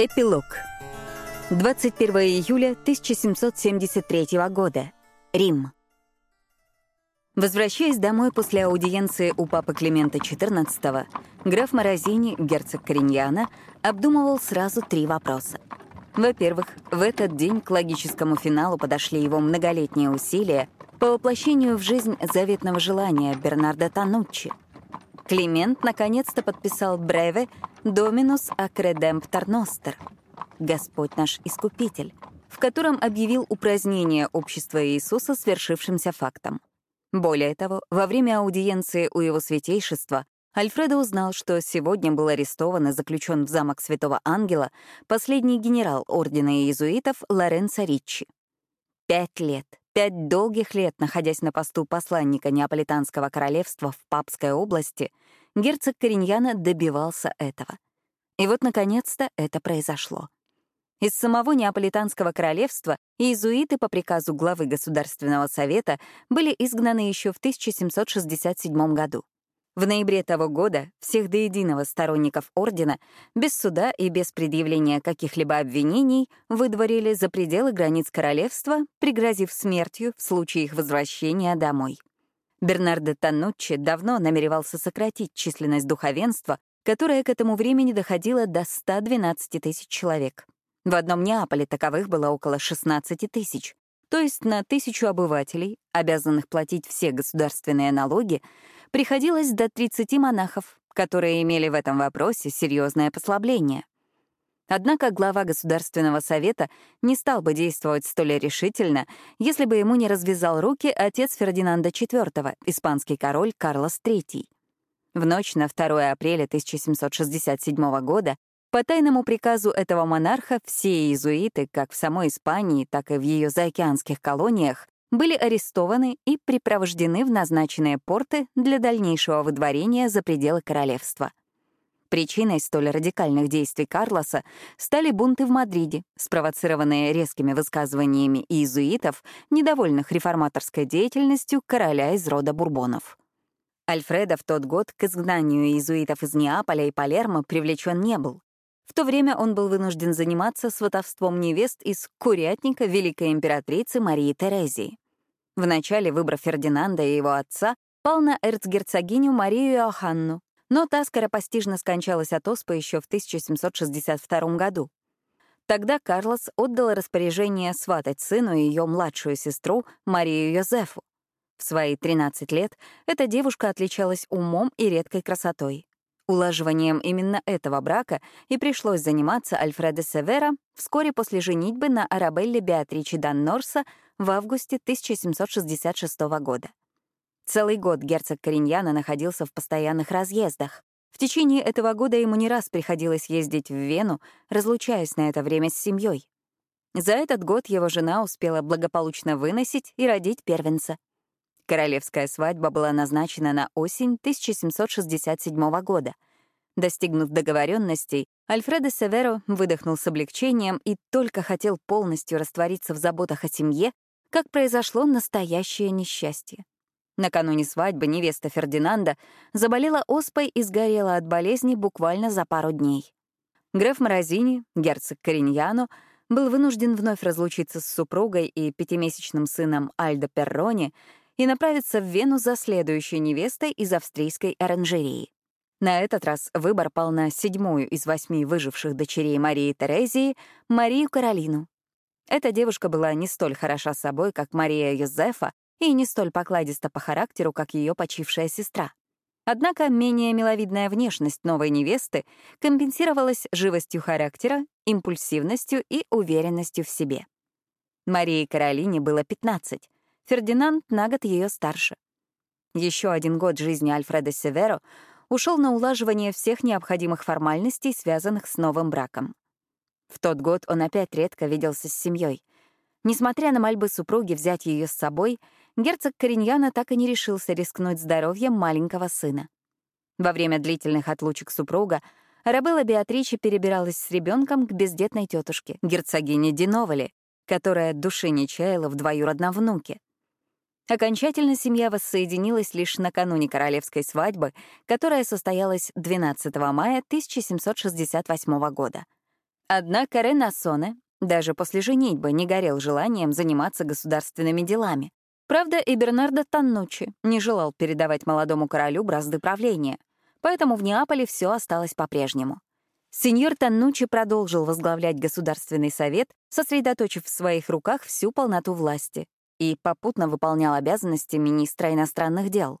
Эпилог. 21 июля 1773 года. Рим. Возвращаясь домой после аудиенции у папы Климента XIV, граф Морозини, герцог Кориньяна, обдумывал сразу три вопроса. Во-первых, в этот день к логическому финалу подошли его многолетние усилия по воплощению в жизнь заветного желания Бернарда Тануччи. Климент наконец-то подписал бреве «Доминус акредемптор ностер» — «Господь наш Искупитель», в котором объявил упразднение общества Иисуса свершившимся фактом. Более того, во время аудиенции у его святейшества Альфредо узнал, что сегодня был арестован и заключен в замок Святого Ангела последний генерал ордена иезуитов Лоренцо Риччи. Пять лет, пять долгих лет, находясь на посту посланника Неаполитанского королевства в Папской области, герцог Кориньяна добивался этого. И вот, наконец-то, это произошло. Из самого Неаполитанского королевства иезуиты по приказу главы Государственного совета были изгнаны еще в 1767 году. В ноябре того года всех до единого сторонников ордена без суда и без предъявления каких-либо обвинений выдворили за пределы границ королевства, пригрозив смертью в случае их возвращения домой. Бернардо Таннуччи давно намеревался сократить численность духовенства, которая к этому времени доходила до 112 тысяч человек. В одном Неаполе таковых было около 16 тысяч, то есть на тысячу обывателей, обязанных платить все государственные налоги, приходилось до 30 монахов, которые имели в этом вопросе серьезное послабление. Однако глава Государственного совета не стал бы действовать столь решительно, если бы ему не развязал руки отец Фердинанда IV, испанский король Карлос III. В ночь на 2 апреля 1767 года по тайному приказу этого монарха все иезуиты, как в самой Испании, так и в ее заокеанских колониях, были арестованы и припровождены в назначенные порты для дальнейшего выдворения за пределы королевства. Причиной столь радикальных действий Карлоса стали бунты в Мадриде, спровоцированные резкими высказываниями иезуитов, недовольных реформаторской деятельностью короля из рода Бурбонов. Альфреда в тот год к изгнанию иезуитов из Неаполя и Палермо привлечен не был, в то время он был вынужден заниматься сватовством невест из курятника великой императрицы Марии Терезии. Вначале выбор Фердинанда и его отца пал на эрцгерцогиню Марию Иоханну, но та скоропостижно скончалась от оспы еще в 1762 году. Тогда Карлос отдал распоряжение сватать сыну и ее младшую сестру Марию Йозефу. В свои 13 лет эта девушка отличалась умом и редкой красотой. Улаживанием именно этого брака и пришлось заниматься Альфредо Севера вскоре после женитьбы на Арабелле Беатриче Дан Норса в августе 1766 года. Целый год герцог Кориньяна находился в постоянных разъездах. В течение этого года ему не раз приходилось ездить в Вену, разлучаясь на это время с семьей. За этот год его жена успела благополучно выносить и родить первенца. Королевская свадьба была назначена на осень 1767 года. Достигнув договоренностей, Альфредо Северо выдохнул с облегчением и только хотел полностью раствориться в заботах о семье, как произошло настоящее несчастье. Накануне свадьбы невеста Фердинанда заболела оспой и сгорела от болезни буквально за пару дней. Граф Морозини, герцог Кориньяно, был вынужден вновь разлучиться с супругой и пятимесячным сыном Альдо Перрони и направиться в Вену за следующей невестой из австрийской оранжереи. На этот раз выбор пал на седьмую из восьми выживших дочерей Марии Терезии, Марию Каролину. Эта девушка была не столь хороша собой, как Мария Йозефа, и не столь покладиста по характеру, как ее почившая сестра. Однако менее миловидная внешность новой невесты компенсировалась живостью характера, импульсивностью и уверенностью в себе. Марии Каролине было 15, Фердинанд на год ее старше. Еще один год жизни Альфреда Северо ушел на улаживание всех необходимых формальностей, связанных с новым браком. В тот год он опять редко виделся с семьей. Несмотря на мольбы супруги взять ее с собой, герцог Кориньяна так и не решился рискнуть здоровьем маленького сына. Во время длительных отлучек супруга Арабелла Беатриче перебиралась с ребенком к бездетной тетушке, герцогине Диновали, которая души не чаяла в двоюродном внуке. Окончательно семья воссоединилась лишь накануне королевской свадьбы, которая состоялась 12 мая 1768 года. Однако Ренасоне даже после женитьбы не горел желанием заниматься государственными делами. Правда, и Бернардо Таннучи не желал передавать молодому королю бразды правления, поэтому в Неаполе все осталось по-прежнему. Сеньор Таннучи продолжил возглавлять Государственный совет, сосредоточив в своих руках всю полноту власти, и попутно выполнял обязанности министра иностранных дел.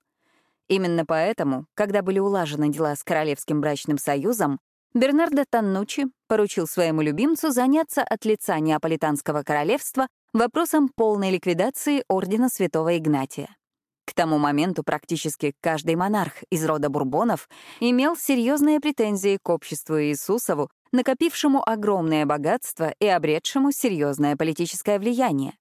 Именно поэтому, когда были улажены дела с Королевским брачным союзом, Бернардо Таннучи поручил своему любимцу заняться от лица Неаполитанского королевства вопросом полной ликвидации Ордена Святого Игнатия. К тому моменту практически каждый монарх из рода Бурбонов имел серьезные претензии к обществу Иисусову, накопившему огромное богатство и обретшему серьезное политическое влияние.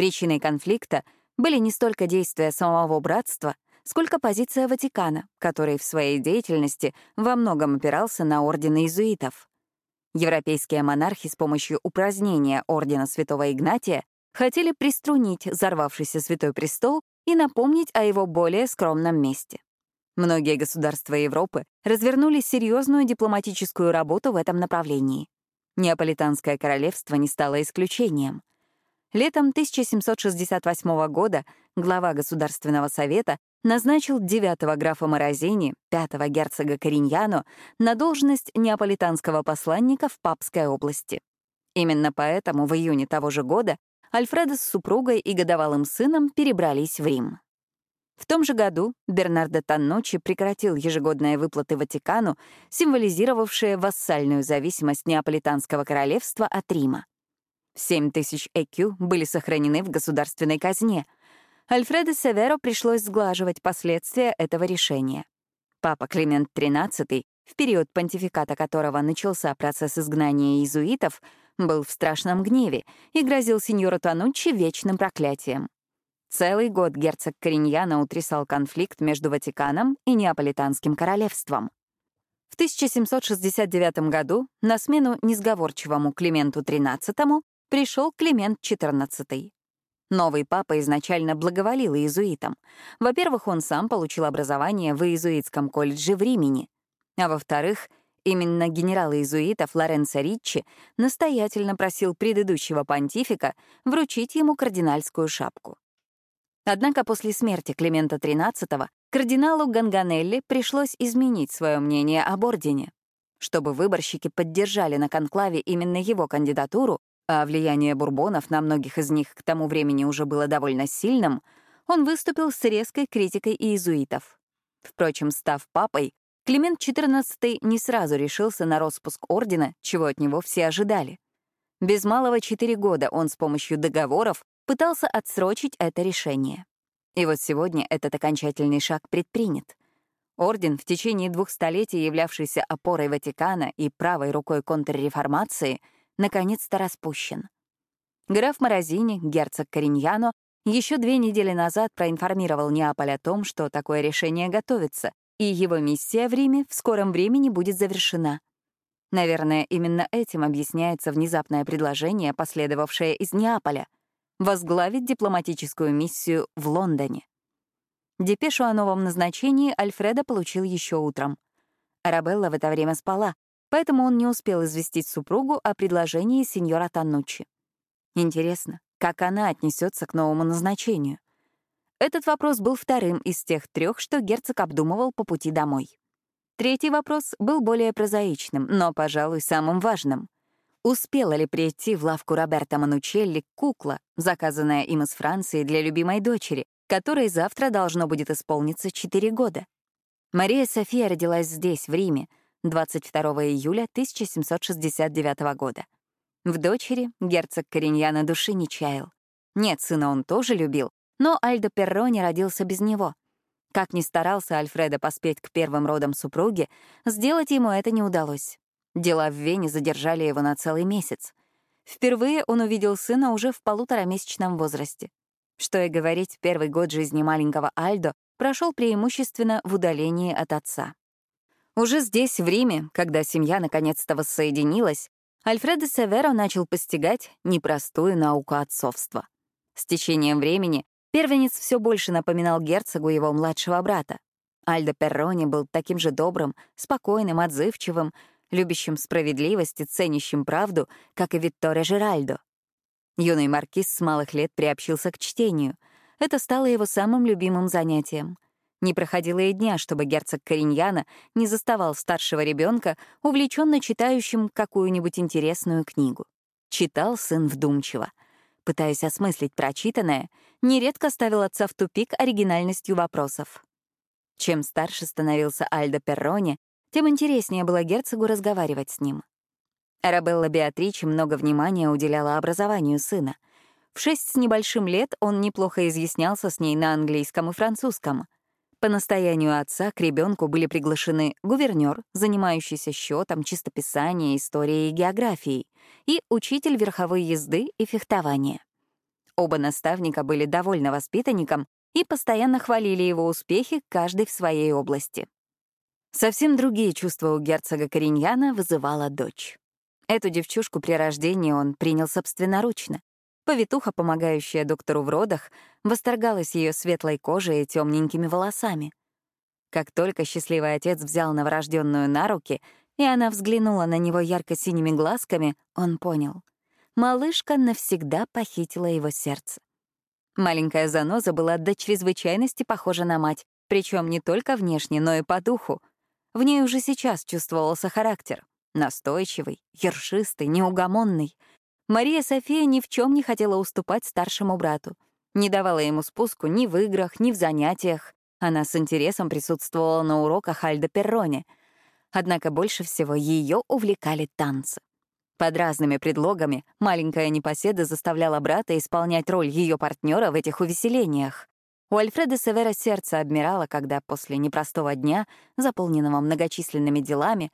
Причиной конфликта были не столько действия самого братства, сколько позиция Ватикана, который в своей деятельности во многом опирался на орден иезуитов. Европейские монархи с помощью упразднения ордена святого Игнатия хотели приструнить взорвавшийся Святой Престол и напомнить о его более скромном месте. Многие государства Европы развернули серьезную дипломатическую работу в этом направлении. Неаполитанское королевство не стало исключением. Летом 1768 года глава Государственного совета назначил девятого графа Морозини, пятого герцога Кориньяно, на должность неаполитанского посланника в Папской области. Именно поэтому в июне того же года Альфредо с супругой и годовалым сыном перебрались в Рим. В том же году Бернардо Танночи прекратил ежегодные выплаты Ватикану, символизировавшие вассальную зависимость Неаполитанского королевства от Рима. 7 тысяч ЭКЮ были сохранены в государственной казне. Альфредо Северо пришлось сглаживать последствия этого решения. Папа Климент XIII, в период понтификата которого начался процесс изгнания иезуитов, был в страшном гневе и грозил сеньору Тануччи вечным проклятием. Целый год герцог Кориньяна утрясал конфликт между Ватиканом и Неаполитанским королевством. В 1769 году на смену несговорчивому Клименту XIII пришел Климент XIV. Новый папа изначально благоволил иезуитам. Во-первых, он сам получил образование в иезуитском колледже в Римени. А во-вторых, именно генерал иезуитов Лоренцо Риччи настоятельно просил предыдущего понтифика вручить ему кардинальскую шапку. Однако после смерти Климента XIII кардиналу Ганганелли пришлось изменить свое мнение об ордене. Чтобы выборщики поддержали на конклаве именно его кандидатуру, а влияние бурбонов на многих из них к тому времени уже было довольно сильным, он выступил с резкой критикой иезуитов. Впрочем, став папой, Климент XIV не сразу решился на распуск ордена, чего от него все ожидали. Без малого четыре года он с помощью договоров пытался отсрочить это решение. И вот сегодня этот окончательный шаг предпринят. Орден, в течение двух столетий являвшийся опорой Ватикана и правой рукой контрреформации — наконец-то распущен. Граф Морозини, герцог Кориньяно, еще две недели назад проинформировал Неаполь о том, что такое решение готовится, и его миссия в Риме в скором времени будет завершена. Наверное, именно этим объясняется внезапное предложение, последовавшее из Неаполя — возглавить дипломатическую миссию в Лондоне. Депешу о новом назначении Альфреда получил еще утром. Арабелла в это время спала, поэтому он не успел известить супругу о предложении сеньора Таннучи. Интересно, как она отнесется к новому назначению? Этот вопрос был вторым из тех трех, что герцог обдумывал по пути домой. Третий вопрос был более прозаичным, но, пожалуй, самым важным. Успела ли прийти в лавку Роберта Манучелли кукла, заказанная им из Франции для любимой дочери, которой завтра должно будет исполниться 4 года? Мария София родилась здесь, в Риме, 22 июля 1769 года. В дочери герцог Кориньяна души не чаял. Нет, сына он тоже любил, но Альдо Перрони родился без него. Как ни старался Альфредо поспеть к первым родам супруги, сделать ему это не удалось. Дела в Вене задержали его на целый месяц. Впервые он увидел сына уже в полуторамесячном возрасте. Что и говорить, первый год жизни маленького Альдо прошел преимущественно в удалении от отца. Уже здесь, в Риме, когда семья наконец-то воссоединилась, Альфредо Северо начал постигать непростую науку отцовства. С течением времени Первенец все больше напоминал герцогу его младшего брата. Альдо Перрони был таким же добрым, спокойным, отзывчивым, любящим справедливость и ценящим правду, как и Витторе Жеральдо. Юный маркиз с малых лет приобщился к чтению. Это стало его самым любимым занятием. Не проходило и дня, чтобы герцог Кориньяна не заставал старшего ребенка, увлеченно читающим какую-нибудь интересную книгу. Читал сын вдумчиво. Пытаясь осмыслить прочитанное, нередко ставил отца в тупик оригинальностью вопросов. Чем старше становился Альдо Перрони, тем интереснее было герцогу разговаривать с ним. Арабелла Беатриче много внимания уделяла образованию сына. В шесть с небольшим лет он неплохо изъяснялся с ней на английском и французском. По настоянию отца к ребенку были приглашены гувернер, занимающийся счетом, чистописанием, историей и географией, и учитель верховой езды и фехтования. Оба наставника были довольны воспитанником и постоянно хвалили его успехи, каждый в своей области. Совсем другие чувства у герцога Кориньяна вызывала дочь. Эту девчушку при рождении он принял собственноручно. Повитуха, помогающая доктору в родах, восторгалась ее светлой кожей и темненькими волосами. Как только счастливый отец взял новорожденную на руки, и она взглянула на него ярко-синими глазками, он понял. Малышка навсегда похитила его сердце. Маленькая заноза была до чрезвычайности похожа на мать, причем не только внешне, но и по духу. В ней уже сейчас чувствовался характер. Настойчивый, ершистый, неугомонный. Мария София ни в чем не хотела уступать старшему брату. Не давала ему спуску ни в играх, ни в занятиях. Она с интересом присутствовала на уроках Альдо Перроне. Однако больше всего ее увлекали танцы. Под разными предлогами маленькая непоседа заставляла брата исполнять роль ее партнера в этих увеселениях. У Альфреда Севера сердце обмирало, когда после непростого дня, заполненного многочисленными делами,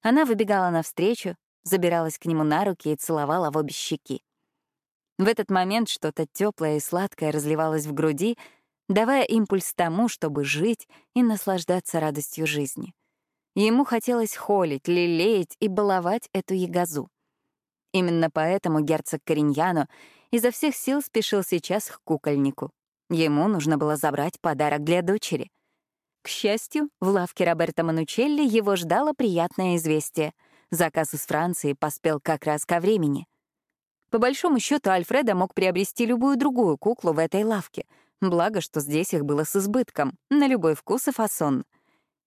она выбегала навстречу, забиралась к нему на руки и целовала в обе щеки. В этот момент что-то теплое и сладкое разливалось в груди, давая импульс тому, чтобы жить и наслаждаться радостью жизни. Ему хотелось холить, лелеять и баловать эту ягозу. Именно поэтому герцог Кориньяно изо всех сил спешил сейчас к кукольнику. Ему нужно было забрать подарок для дочери — к счастью, в лавке Роберта Манучелли его ждало приятное известие. Заказ из Франции поспел как раз ко времени. По большому счету, Альфреда мог приобрести любую другую куклу в этой лавке, благо, что здесь их было с избытком, на любой вкус и фасон.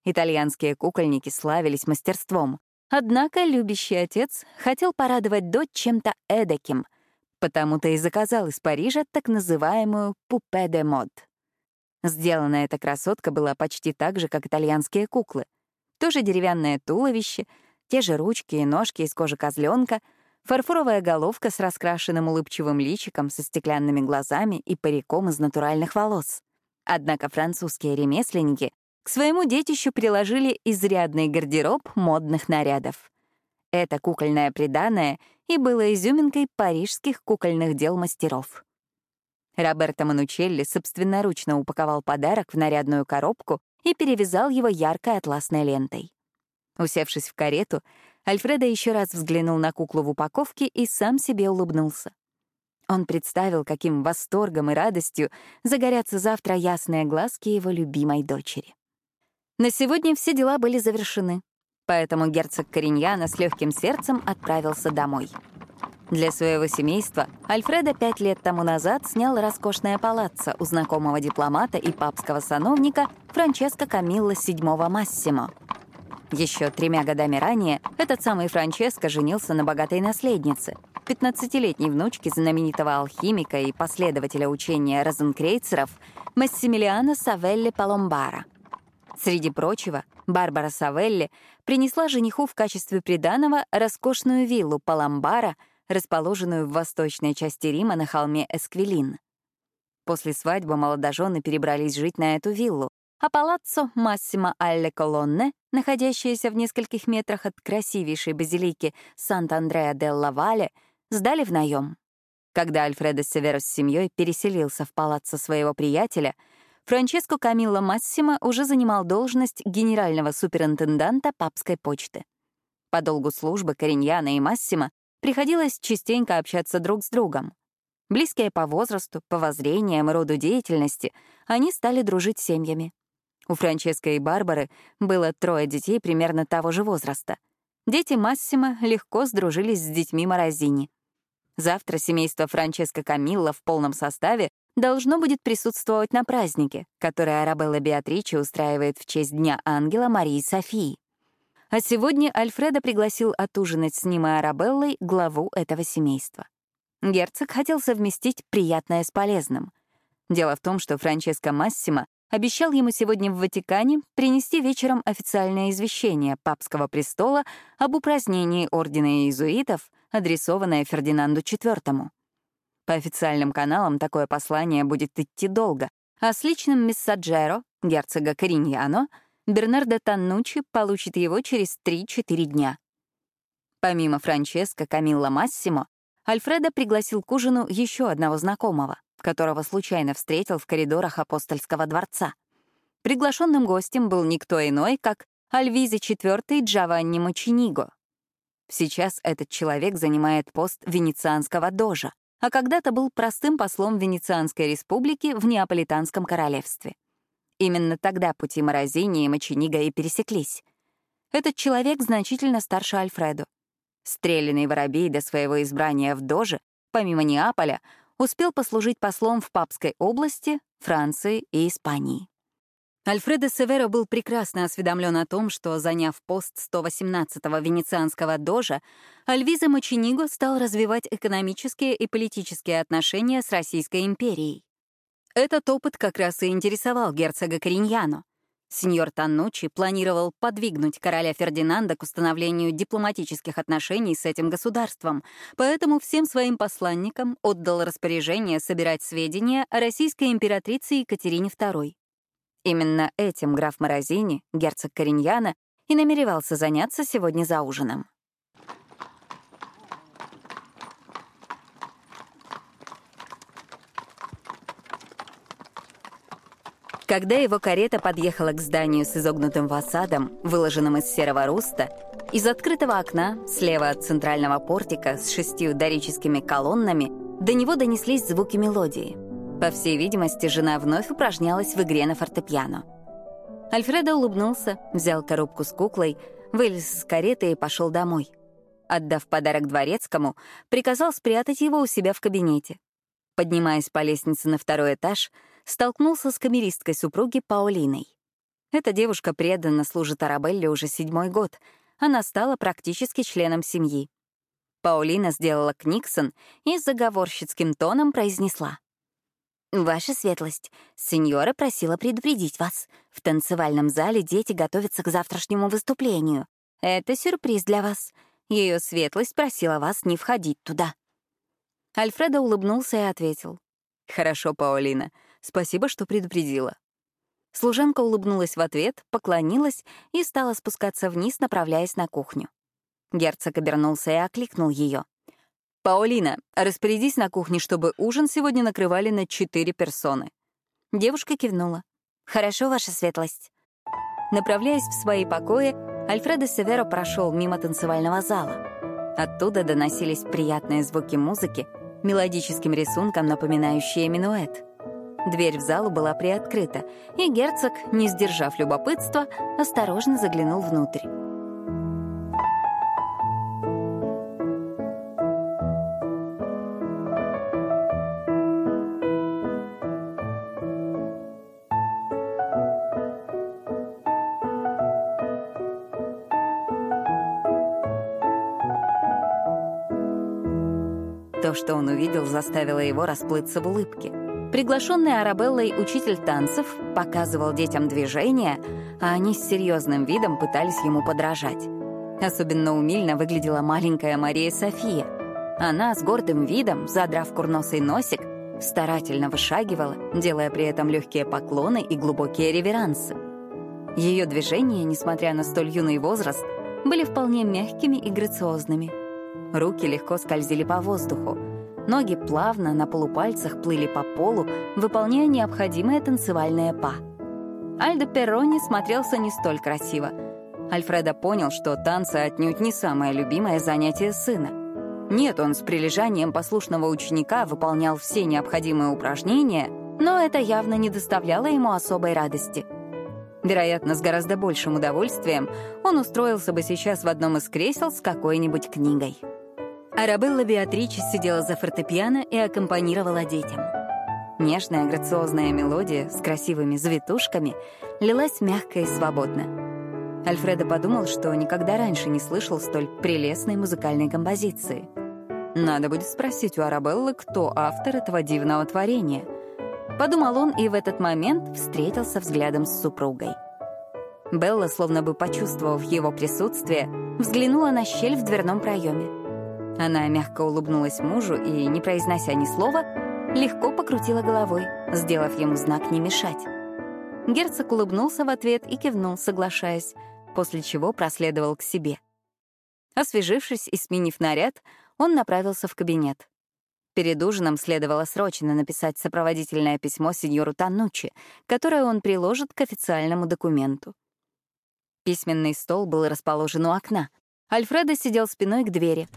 Итальянские кукольники славились мастерством. Однако любящий отец хотел порадовать дочь чем-то эдаким, потому-то и заказал из Парижа так называемую «пупе де мод». Сделана эта красотка была почти так же, как итальянские куклы. Тоже деревянное туловище, те же ручки и ножки из кожи козленка, фарфоровая головка с раскрашенным улыбчивым личиком со стеклянными глазами и париком из натуральных волос. Однако французские ремесленники к своему детищу приложили изрядный гардероб модных нарядов. Это кукольное приданое и было изюминкой парижских кукольных дел мастеров. Роберто Манучелли собственноручно упаковал подарок в нарядную коробку и перевязал его яркой атласной лентой. Усевшись в карету, Альфредо еще раз взглянул на куклу в упаковке и сам себе улыбнулся. Он представил, каким восторгом и радостью загорятся завтра ясные глазки его любимой дочери. На сегодня все дела были завершены, поэтому герцог Кориньяна с легким сердцем отправился домой. Для своего семейства Альфредо пять лет тому назад снял роскошное палаццо у знакомого дипломата и папского сановника Франческо Камилло VII Массимо. Еще тремя годами ранее этот самый Франческо женился на богатой наследнице, 15-летней внучке знаменитого алхимика и последователя учения розенкрейцеров Массимилиано Савелли Паломбара. Среди прочего, Барбара Савелли принесла жениху в качестве приданого роскошную виллу Паламбара — расположенную в восточной части Рима на холме Эсквилин. После свадьбы молодожены перебрались жить на эту виллу, а палаццо Массимо Алле Колонне, находящееся в нескольких метрах от красивейшей базилики Сант-Андреа делла Вале, сдали в наем. Когда Альфредо Северо с семьей переселился в палаццо своего приятеля, Франческо Камилло Массимо уже занимал должность генерального суперинтенданта папской почты. По долгу службы Кориньяна и Массимо приходилось частенько общаться друг с другом. Близкие по возрасту, по воззрениям и роду деятельности, они стали дружить семьями. У Франческо и Барбары было трое детей примерно того же возраста. Дети Массимо легко сдружились с детьми Морозини. Завтра семейство Франческо Камилла в полном составе должно будет присутствовать на празднике, который Арабелла Беатриче устраивает в честь Дня Ангела Марии Софии. А сегодня Альфредо пригласил отужинать с ним и Арабеллой главу этого семейства. Герцог хотел совместить приятное с полезным. Дело в том, что Франческо Массимо обещал ему сегодня в Ватикане принести вечером официальное извещение папского престола об упразднении ордена иезуитов, адресованное Фердинанду IV. По официальным каналам такое послание будет идти долго, а с личным мессаджеро, герцога Кориньяно, Бернардо Таннучи получит его через 3-4 дня. Помимо Франческо Камилла Массимо, Альфредо пригласил к ужину еще одного знакомого, которого случайно встретил в коридорах апостольского дворца. Приглашенным гостем был никто иной, как Альвиза IV Джованни Мочиниго. Сейчас этот человек занимает пост венецианского дожа, а когда-то был простым послом Венецианской республики в Неаполитанском королевстве. Именно тогда пути Морозини и Мочениго и пересеклись. Этот человек значительно старше Альфредо. Стрелянный воробей до своего избрания в Доже, помимо Неаполя, успел послужить послом в Папской области, Франции и Испании. Альфредо Северо был прекрасно осведомлен о том, что, заняв пост 118-го венецианского дожа, Альвиза Мочениго стал развивать экономические и политические отношения с Российской империей. Этот опыт как раз и интересовал герцога Кориньяно. Сеньор Таннучи планировал подвигнуть короля Фердинанда к установлению дипломатических отношений с этим государством, поэтому всем своим посланникам отдал распоряжение собирать сведения о российской императрице Екатерине II. Именно этим граф Морозини, герцог Кориньяна, и намеревался заняться сегодня за ужином. Когда его карета подъехала к зданию с изогнутым фасадом, выложенным из серого руста, из открытого окна, слева от центрального портика с шестью дорическими колоннами, до него донеслись звуки мелодии — по всей видимости, жена вновь упражнялась в игре на фортепиано. Альфредо улыбнулся, взял коробку с куклой, вылез с кареты и пошел домой. Отдав подарок дворецкому, приказал спрятать его у себя в кабинете. Поднимаясь по лестнице на второй этаж, столкнулся с камеристкой супруги Паулиной. Эта девушка преданно служит Арабелле уже седьмой год. Она стала практически членом семьи. Паулина сделала книксон и заговорщицким тоном произнесла. «Ваша светлость, сеньора просила предупредить вас. В танцевальном зале дети готовятся к завтрашнему выступлению. Это сюрприз для вас. Ее светлость просила вас не входить туда». Альфредо улыбнулся и ответил. «Хорошо, Паолина. Спасибо, что предупредила». Служанка улыбнулась в ответ, поклонилась и стала спускаться вниз, направляясь на кухню. Герцог обернулся и окликнул ее. «Паолина, распорядись на кухне, чтобы ужин сегодня накрывали на четыре персоны». Девушка кивнула. «Хорошо, ваша светлость». Направляясь в свои покои, Альфредо Северо прошел мимо танцевального зала. Оттуда доносились приятные звуки музыки, мелодическим рисунком напоминающие минуэт. Дверь в залу была приоткрыта, и герцог, не сдержав любопытства, осторожно заглянул внутрь. То, что он увидел, заставило его расплыться в улыбке. Приглашенный Арабеллой учитель танцев показывал детям движения, а они с серьезным видом пытались ему подражать. Особенно умильно выглядела маленькая Мария София. Она с гордым видом, задрав курносый носик, старательно вышагивала, делая при этом легкие поклоны и глубокие реверансы. Ее движения, несмотря на столь юный возраст, были вполне мягкими и грациозными — Руки легко скользили по воздуху. Ноги плавно на полупальцах плыли по полу, выполняя необходимое танцевальное па. Альдо Перрони смотрелся не столь красиво. Альфредо понял, что танцы отнюдь не самое любимое занятие сына. Нет, он с прилежанием послушного ученика выполнял все необходимые упражнения, но это явно не доставляло ему особой радости. Вероятно, с гораздо большим удовольствием он устроился бы сейчас в одном из кресел с какой-нибудь книгой. Арабелла Беатриче сидела за фортепиано и аккомпанировала детям. Нежная, грациозная мелодия с красивыми завитушками лилась мягко и свободно. Альфредо подумал, что никогда раньше не слышал столь прелестной музыкальной композиции. Надо будет спросить у Арабеллы, кто автор этого дивного творения. Подумал он и в этот момент встретился взглядом с супругой. Белла, словно бы почувствовав его присутствие, взглянула на щель в дверном проеме. Она мягко улыбнулась мужу и, не произнося ни слова, легко покрутила головой, сделав ему знак «не мешать». Герцог улыбнулся в ответ и кивнул, соглашаясь, после чего проследовал к себе. Освежившись и сменив наряд, он направился в кабинет. Перед ужином следовало срочно написать сопроводительное письмо сеньору Танучи, которое он приложит к официальному документу. Письменный стол был расположен у окна. Альфредо сидел спиной к двери,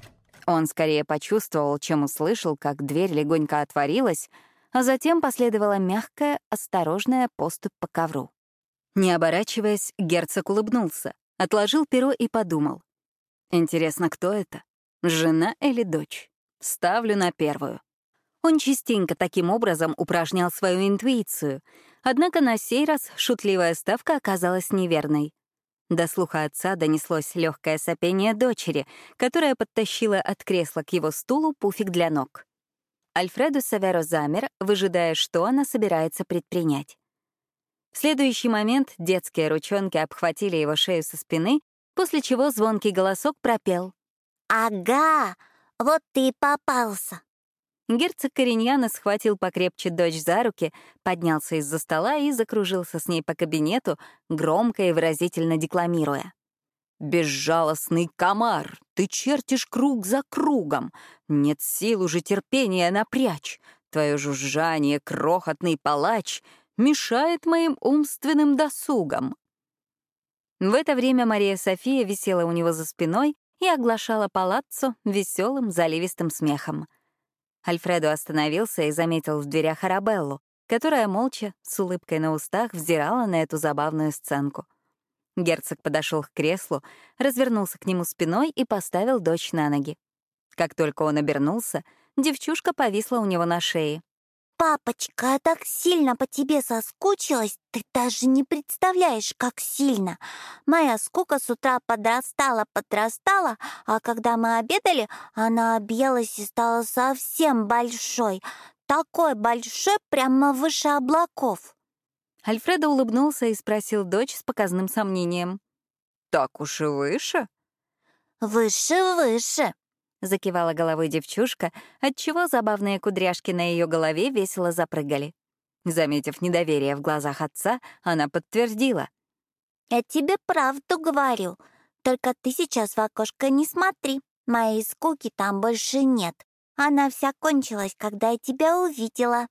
он скорее почувствовал, чем услышал, как дверь легонько отворилась, а затем последовала мягкая, осторожная поступь по ковру. Не оборачиваясь, герцог улыбнулся, отложил перо и подумал. «Интересно, кто это? Жена или дочь? Ставлю на первую». Он частенько таким образом упражнял свою интуицию, однако на сей раз шутливая ставка оказалась неверной. До слуха отца донеслось легкое сопение дочери, которая подтащила от кресла к его стулу пуфик для ног. Альфредо Саверо замер, выжидая, что она собирается предпринять. В следующий момент детские ручонки обхватили его шею со спины, после чего звонкий голосок пропел. «Ага, вот ты и попался!» Герцог Кореньяна схватил покрепче дочь за руки, поднялся из-за стола и закружился с ней по кабинету, громко и выразительно декламируя. «Безжалостный комар, ты чертишь круг за кругом, нет сил уже терпения напрячь, твое жужжание, крохотный палач, мешает моим умственным досугам». В это время Мария София висела у него за спиной и оглашала палаццо веселым заливистым смехом — Альфредо остановился и заметил в дверях Арабеллу, которая молча, с улыбкой на устах, взирала на эту забавную сценку. Герцог подошел к креслу, развернулся к нему спиной и поставил дочь на ноги. Как только он обернулся, девчушка повисла у него на шее. «Папочка, я так сильно по тебе соскучилась, ты даже не представляешь, как сильно. Моя скука с утра подрастала, подрастала, а когда мы обедали, она объелась и стала совсем большой. Такой большой, прямо выше облаков». Альфредо улыбнулся и спросил дочь с показным сомнением. «Так уж и выше?» «Выше, выше», — закивала головой девчушка, отчего забавные кудряшки на ее голове весело запрыгали. Заметив недоверие в глазах отца, она подтвердила. «Я тебе правду говорю. Только ты сейчас в окошко не смотри. Моей скуки там больше нет. Она вся кончилась, когда я тебя увидела».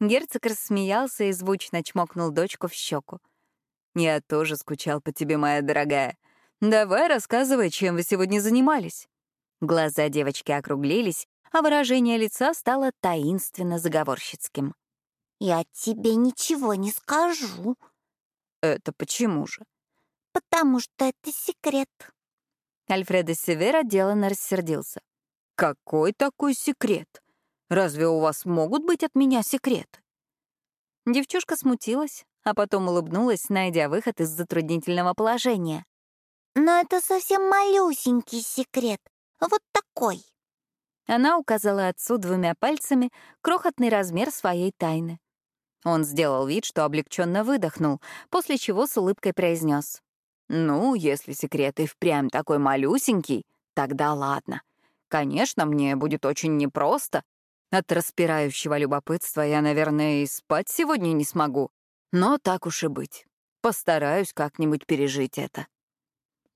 Герцог рассмеялся и звучно чмокнул дочку в щеку. «Я тоже скучал по тебе, моя дорогая. Давай рассказывай, чем вы сегодня занимались». Глаза девочки округлились, а выражение лица стало таинственно заговорщицким. «Я тебе ничего не скажу». «Это почему же?» «Потому что это секрет». Альфредо Севера деланно рассердился. «Какой такой секрет? Разве у вас могут быть от меня секреты?» Девчушка смутилась, а потом улыбнулась, найдя выход из затруднительного положения. «Но это совсем малюсенький секрет. Вот такой. Она указала отцу двумя пальцами крохотный размер своей тайны. Он сделал вид, что облегченно выдохнул, после чего с улыбкой произнес: «Ну, если секрет и впрямь такой малюсенький, тогда ладно. Конечно, мне будет очень непросто. От распирающего любопытства я, наверное, и спать сегодня не смогу. Но так уж и быть. Постараюсь как-нибудь пережить это».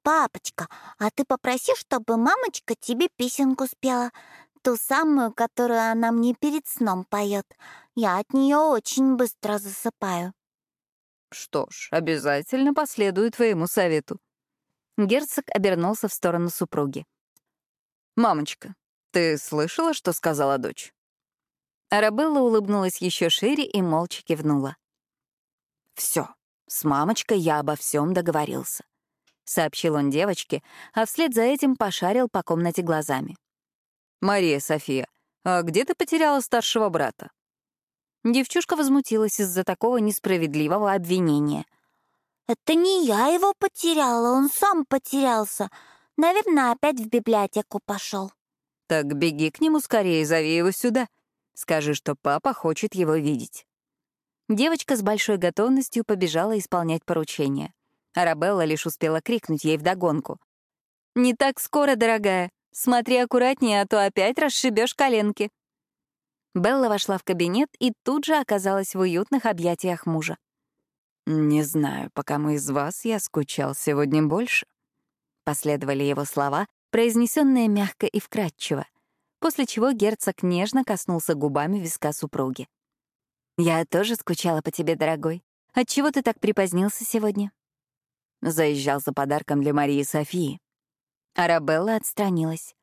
«Папочка, а ты попроси, чтобы мамочка тебе песенку спела, ту самую, которую она мне перед сном поет. Я от нее очень быстро засыпаю». «Что ж, обязательно последую твоему совету». Герцог обернулся в сторону супруги. «Мамочка, Ты слышала, что сказала дочь? Арабелла улыбнулась еще шире и молча кивнула. Все, с мамочкой я обо всем договорился, сообщил он девочке, а вслед за этим пошарил по комнате глазами. Мария София, а где ты потеряла старшего брата? Девчушка возмутилась из-за такого несправедливого обвинения. «Это не я его потеряла, он сам потерялся. Наверное, опять в библиотеку пошел. «Так беги к нему скорее, зови его сюда. Скажи, что папа хочет его видеть». Девочка с большой готовностью побежала исполнять поручение. Арабелла лишь успела крикнуть ей вдогонку. «Не так скоро, дорогая. Смотри аккуратнее, а то опять расшибешь коленки». Белла вошла в кабинет и тут же оказалась в уютных объятиях мужа. «Не знаю, по кому из вас я скучал сегодня больше», Последовали его слова, произнесенные мягко и вкрадчиво, после чего герцог нежно коснулся губами виска супруги. «Я тоже скучала по тебе, дорогой. Отчего ты так припозднился сегодня?» Заезжал за подарком для Марии Софии. Арабелла отстранилась.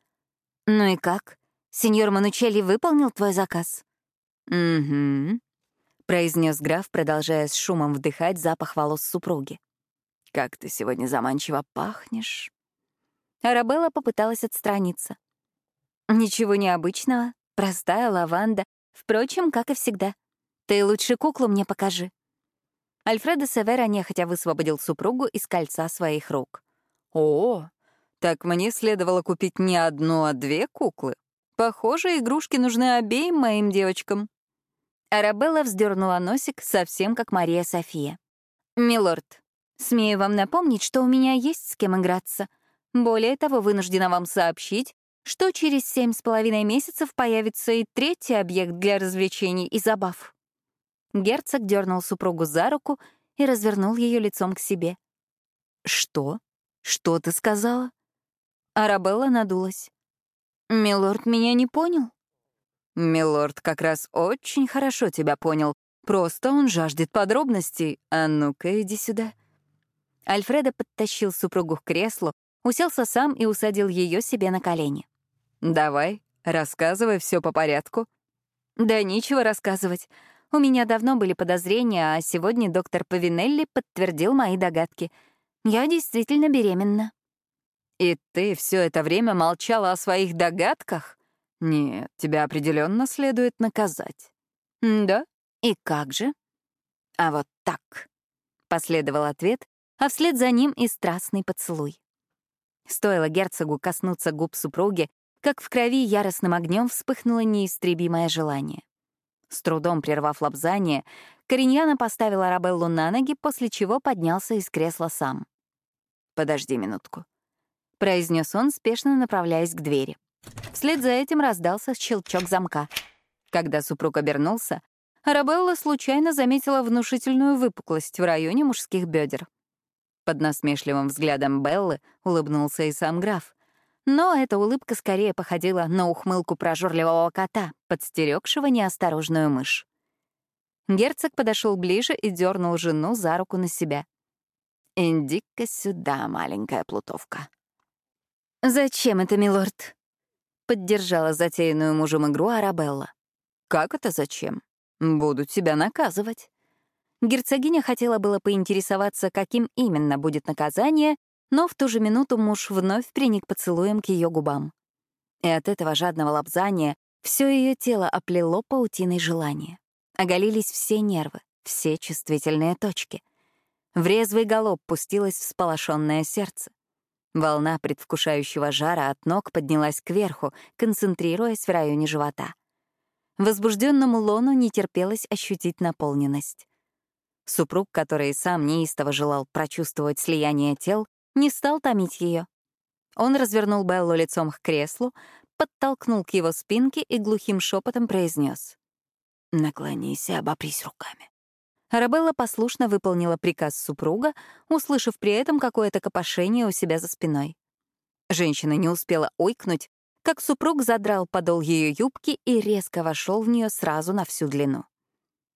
«Ну и как? Сеньор Манучелли выполнил твой заказ?» «Угу», — произнес граф, продолжая с шумом вдыхать запах волос супруги. «Как ты сегодня заманчиво пахнешь!» Арабелла попыталась отстраниться. «Ничего необычного. Простая лаванда. Впрочем, как и всегда. Ты лучше куклу мне покажи». Альфредо Севера нехотя высвободил супругу из кольца своих рук. «О, так мне следовало купить не одну, а две куклы. Похоже, игрушки нужны обеим моим девочкам». Арабелла вздернула носик, совсем как Мария София. «Милорд, Смею вам напомнить, что у меня есть с кем играться. Более того, вынуждена вам сообщить, что через семь с половиной месяцев появится и третий объект для развлечений и забав. Герцог дернул супругу за руку и развернул ее лицом к себе. «Что? Что ты сказала?» Арабелла надулась. «Милорд меня не понял?» «Милорд как раз очень хорошо тебя понял. Просто он жаждет подробностей. А ну-ка, иди сюда». Альфредо подтащил супругу к креслу, уселся сам и усадил ее себе на колени. «Давай, рассказывай все по порядку». «Да нечего рассказывать. У меня давно были подозрения, а сегодня доктор Павинелли подтвердил мои догадки. Я действительно беременна». «И ты все это время молчала о своих догадках? Нет, тебя определенно следует наказать». «Да? И как же?» «А вот так», — последовал ответ, а вслед за ним и страстный поцелуй. Стоило герцогу коснуться губ супруги, как в крови яростным огнем вспыхнуло неистребимое желание. С трудом прервав лобзание, Кориньяна поставил Арабеллу на ноги, после чего поднялся из кресла сам. «Подожди минутку», — произнес он, спешно направляясь к двери. Вслед за этим раздался щелчок замка. Когда супруг обернулся, Арабелла случайно заметила внушительную выпуклость в районе мужских бедер. Под насмешливым взглядом Беллы улыбнулся и сам граф. Но эта улыбка скорее походила на ухмылку прожорливого кота, подстерегшего неосторожную мышь. Герцог подошел ближе и дернул жену за руку на себя. «Иди-ка сюда, маленькая плутовка». «Зачем это, милорд?» — поддержала затеянную мужем игру Арабелла. «Как это зачем? Буду тебя наказывать». Герцогиня хотела было поинтересоваться, каким именно будет наказание, но в ту же минуту муж вновь приник поцелуем к ее губам. И от этого жадного лапзания все ее тело оплело паутиной желания. Оголились все нервы, все чувствительные точки. В резвый галоп пустилось всполошенное сердце. Волна предвкушающего жара от ног поднялась кверху, концентрируясь в районе живота. Возбужденному лону не терпелось ощутить наполненность. Супруг, который сам неистово желал прочувствовать слияние тел, не стал томить ее. Он развернул Беллу лицом к креслу, подтолкнул к его спинке и глухим шепотом произнес: «Наклонись и обопрись руками». Арабелла послушно выполнила приказ супруга, услышав при этом какое-то копошение у себя за спиной. Женщина не успела ойкнуть, как супруг задрал подол ее юбки и резко вошел в нее сразу на всю длину.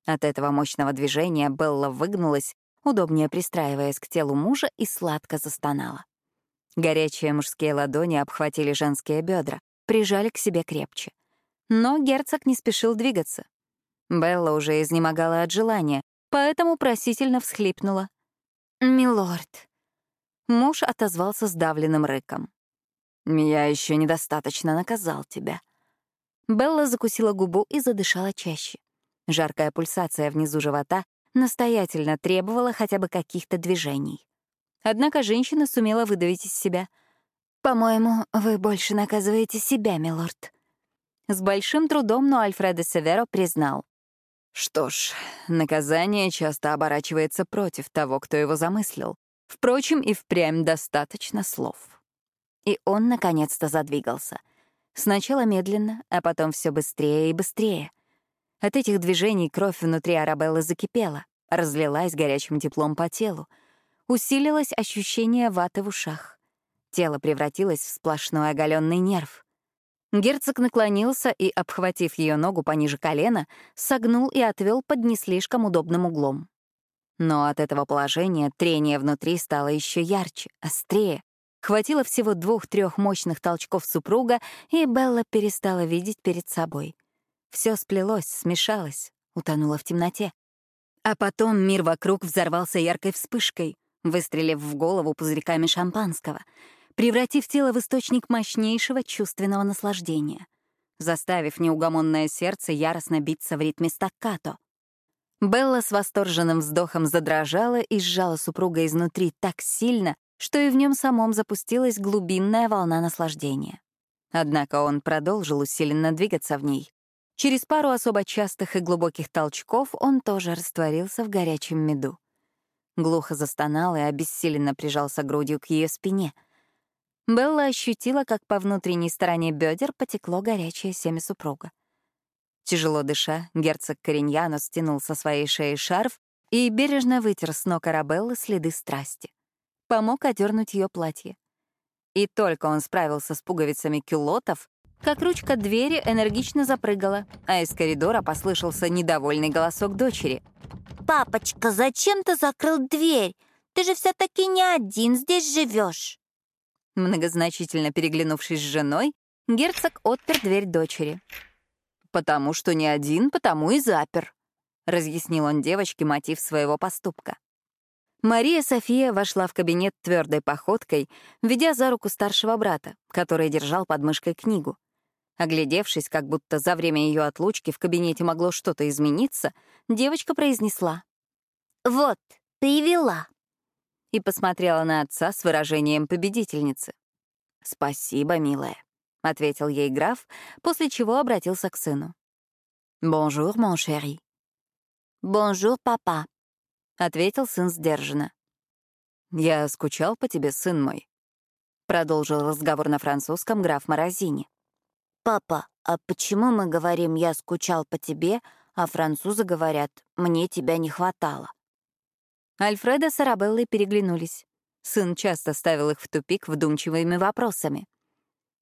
От этого мощного движения Белла выгнулась, удобнее пристраиваясь к телу мужа, и сладко застонала. Горячие мужские ладони обхватили женские бедра. прижали к себе крепче. Но герцог не спешил двигаться. Белла уже изнемогала от желания, поэтому просительно всхлипнула. «Милорд». Муж отозвался сдавленным рыком. «Я еще недостаточно наказал тебя». Белла закусила губу и задышала чаще. Жаркая пульсация внизу живота настоятельно требовала хотя бы каких-то движений. Однако женщина сумела выдавить из себя. «По-моему, вы больше наказываете себя, милорд». С большим трудом, но Альфредо Северо признал. Что ж, наказание часто оборачивается против того, кто его замыслил. Впрочем, и впрямь достаточно слов. И он наконец-то задвигался. Сначала медленно, а потом все быстрее и быстрее. От этих движений кровь внутри Арабеллы закипела, разлилась горячим теплом по телу. Усилилось ощущение ваты в ушах. Тело превратилось в сплошной оголенный нерв. Герцог наклонился и, обхватив ее ногу пониже колена, согнул и отвел под не слишком удобным углом. Но от этого положения трение внутри стало еще ярче, острее. Хватило всего двух-трех мощных толчков супруга, и Белла перестала видеть перед собой. Все сплелось, смешалось, утонуло в темноте. А потом мир вокруг взорвался яркой вспышкой, выстрелив в голову пузырьками шампанского — превратив тело в источник мощнейшего чувственного наслаждения, заставив неугомонное сердце яростно биться в ритме стаккато. Белла с восторженным вздохом задрожала и сжала супруга изнутри так сильно, что и в нем самом запустилась глубинная волна наслаждения. Однако он продолжил усиленно двигаться в ней. Через пару особо частых и глубоких толчков он тоже растворился в горячем меду. Глухо застонал и обессиленно прижался грудью к ее спине — Белла ощутила, как по внутренней стороне бедер потекло горячее семя супруга. Тяжело дыша, герцог Кориньяно стянул со своей шеи шарф и бережно вытер с ног Арабеллы следы страсти. Помог одернуть ее платье. И только он справился с пуговицами кюлотов, как ручка двери энергично запрыгала, а из коридора послышался недовольный голосок дочери. «Папочка, зачем ты закрыл дверь? Ты же все-таки не один здесь живешь. Многозначительно переглянувшись с женой, герцог отпер дверь дочери. «Потому что не один, потому и запер», — разъяснил он девочке мотив своего поступка. Мария София вошла в кабинет твердой походкой, ведя за руку старшего брата, который держал под мышкой книгу. Оглядевшись, как будто за время ее отлучки в кабинете могло что-то измениться, девочка произнесла. «Вот, привела» и посмотрела на отца с выражением победительницы. «Спасибо, милая», — ответил ей граф, после чего обратился к сыну. «Bonjour, mon chéri». «Bonjour, papa», — ответил сын сдержанно. «Я скучал по тебе, сын мой», — продолжил разговор на французском граф Морозини. «Папа, а почему мы говорим «я скучал по тебе», а французы говорят «мне тебя не хватало»?» Альфреда с Арабеллой переглянулись. Сын часто ставил их в тупик вдумчивыми вопросами.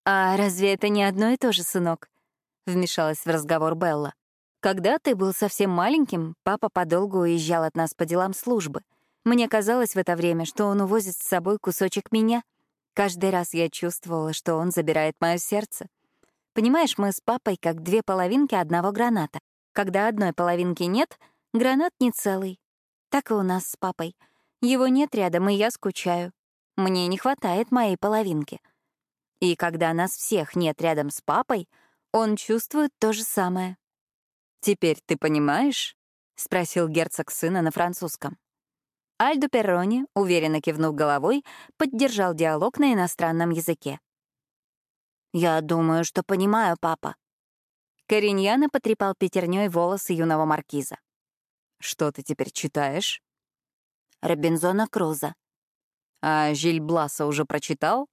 «А разве это не одно и то же, сынок?» — вмешалась в разговор Белла. «Когда ты был совсем маленьким, папа подолгу уезжал от нас по делам службы. Мне казалось в это время, что он увозит с собой кусочек меня. Каждый раз я чувствовала, что он забирает мое сердце. Понимаешь, мы с папой как две половинки одного граната. Когда одной половинки нет, гранат не целый, так и у нас с папой. Его нет рядом, и я скучаю. Мне не хватает моей половинки. И когда нас всех нет рядом с папой, он чувствует то же самое. «Теперь ты понимаешь?» — спросил герцог сына на французском. Альдо Перрони, уверенно кивнув головой, поддержал диалог на иностранном языке. «Я думаю, что понимаю, папа». Кориньяна потрепал пятерней волосы юного маркиза. Что ты теперь читаешь? Робинзона Круза. А Жиль Бласа уже прочитал?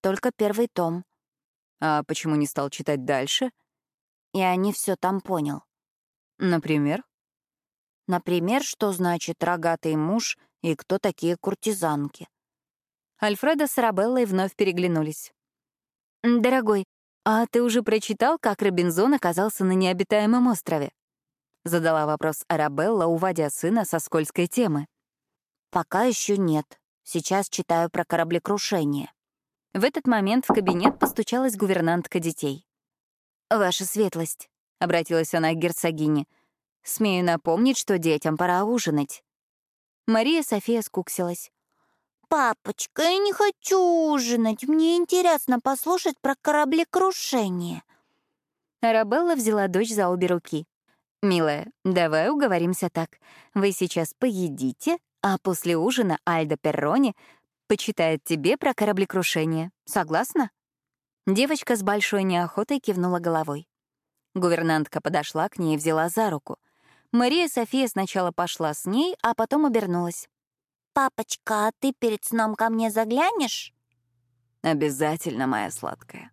Только первый том. А почему не стал читать дальше? Я не все там понял. Например? Например, что значит рогатый муж и кто такие куртизанки. Альфредо с Арабеллой вновь переглянулись. «Дорогой, а ты уже прочитал, как Робинзон оказался на необитаемом острове?» — задала вопрос Арабелла, уводя сына со скользкой темы. «Пока еще нет. Сейчас читаю про кораблекрушение». В этот момент в кабинет постучалась гувернантка детей. «Ваша светлость», — обратилась она к герцогине, — «смею напомнить, что детям пора ужинать». Мария София скуксилась. «Папочка, я не хочу ужинать. Мне интересно послушать про кораблекрушение». Арабелла взяла дочь за обе руки. «Милая, давай уговоримся так. Вы сейчас поедите, а после ужина Альдо Перрони почитает тебе про кораблекрушение. Согласна?» Девочка с большой неохотой кивнула головой. Гувернантка подошла к ней и взяла за руку. Мария София сначала пошла с ней, а потом обернулась. «Папочка, а ты перед сном ко мне заглянешь?» «Обязательно, моя сладкая».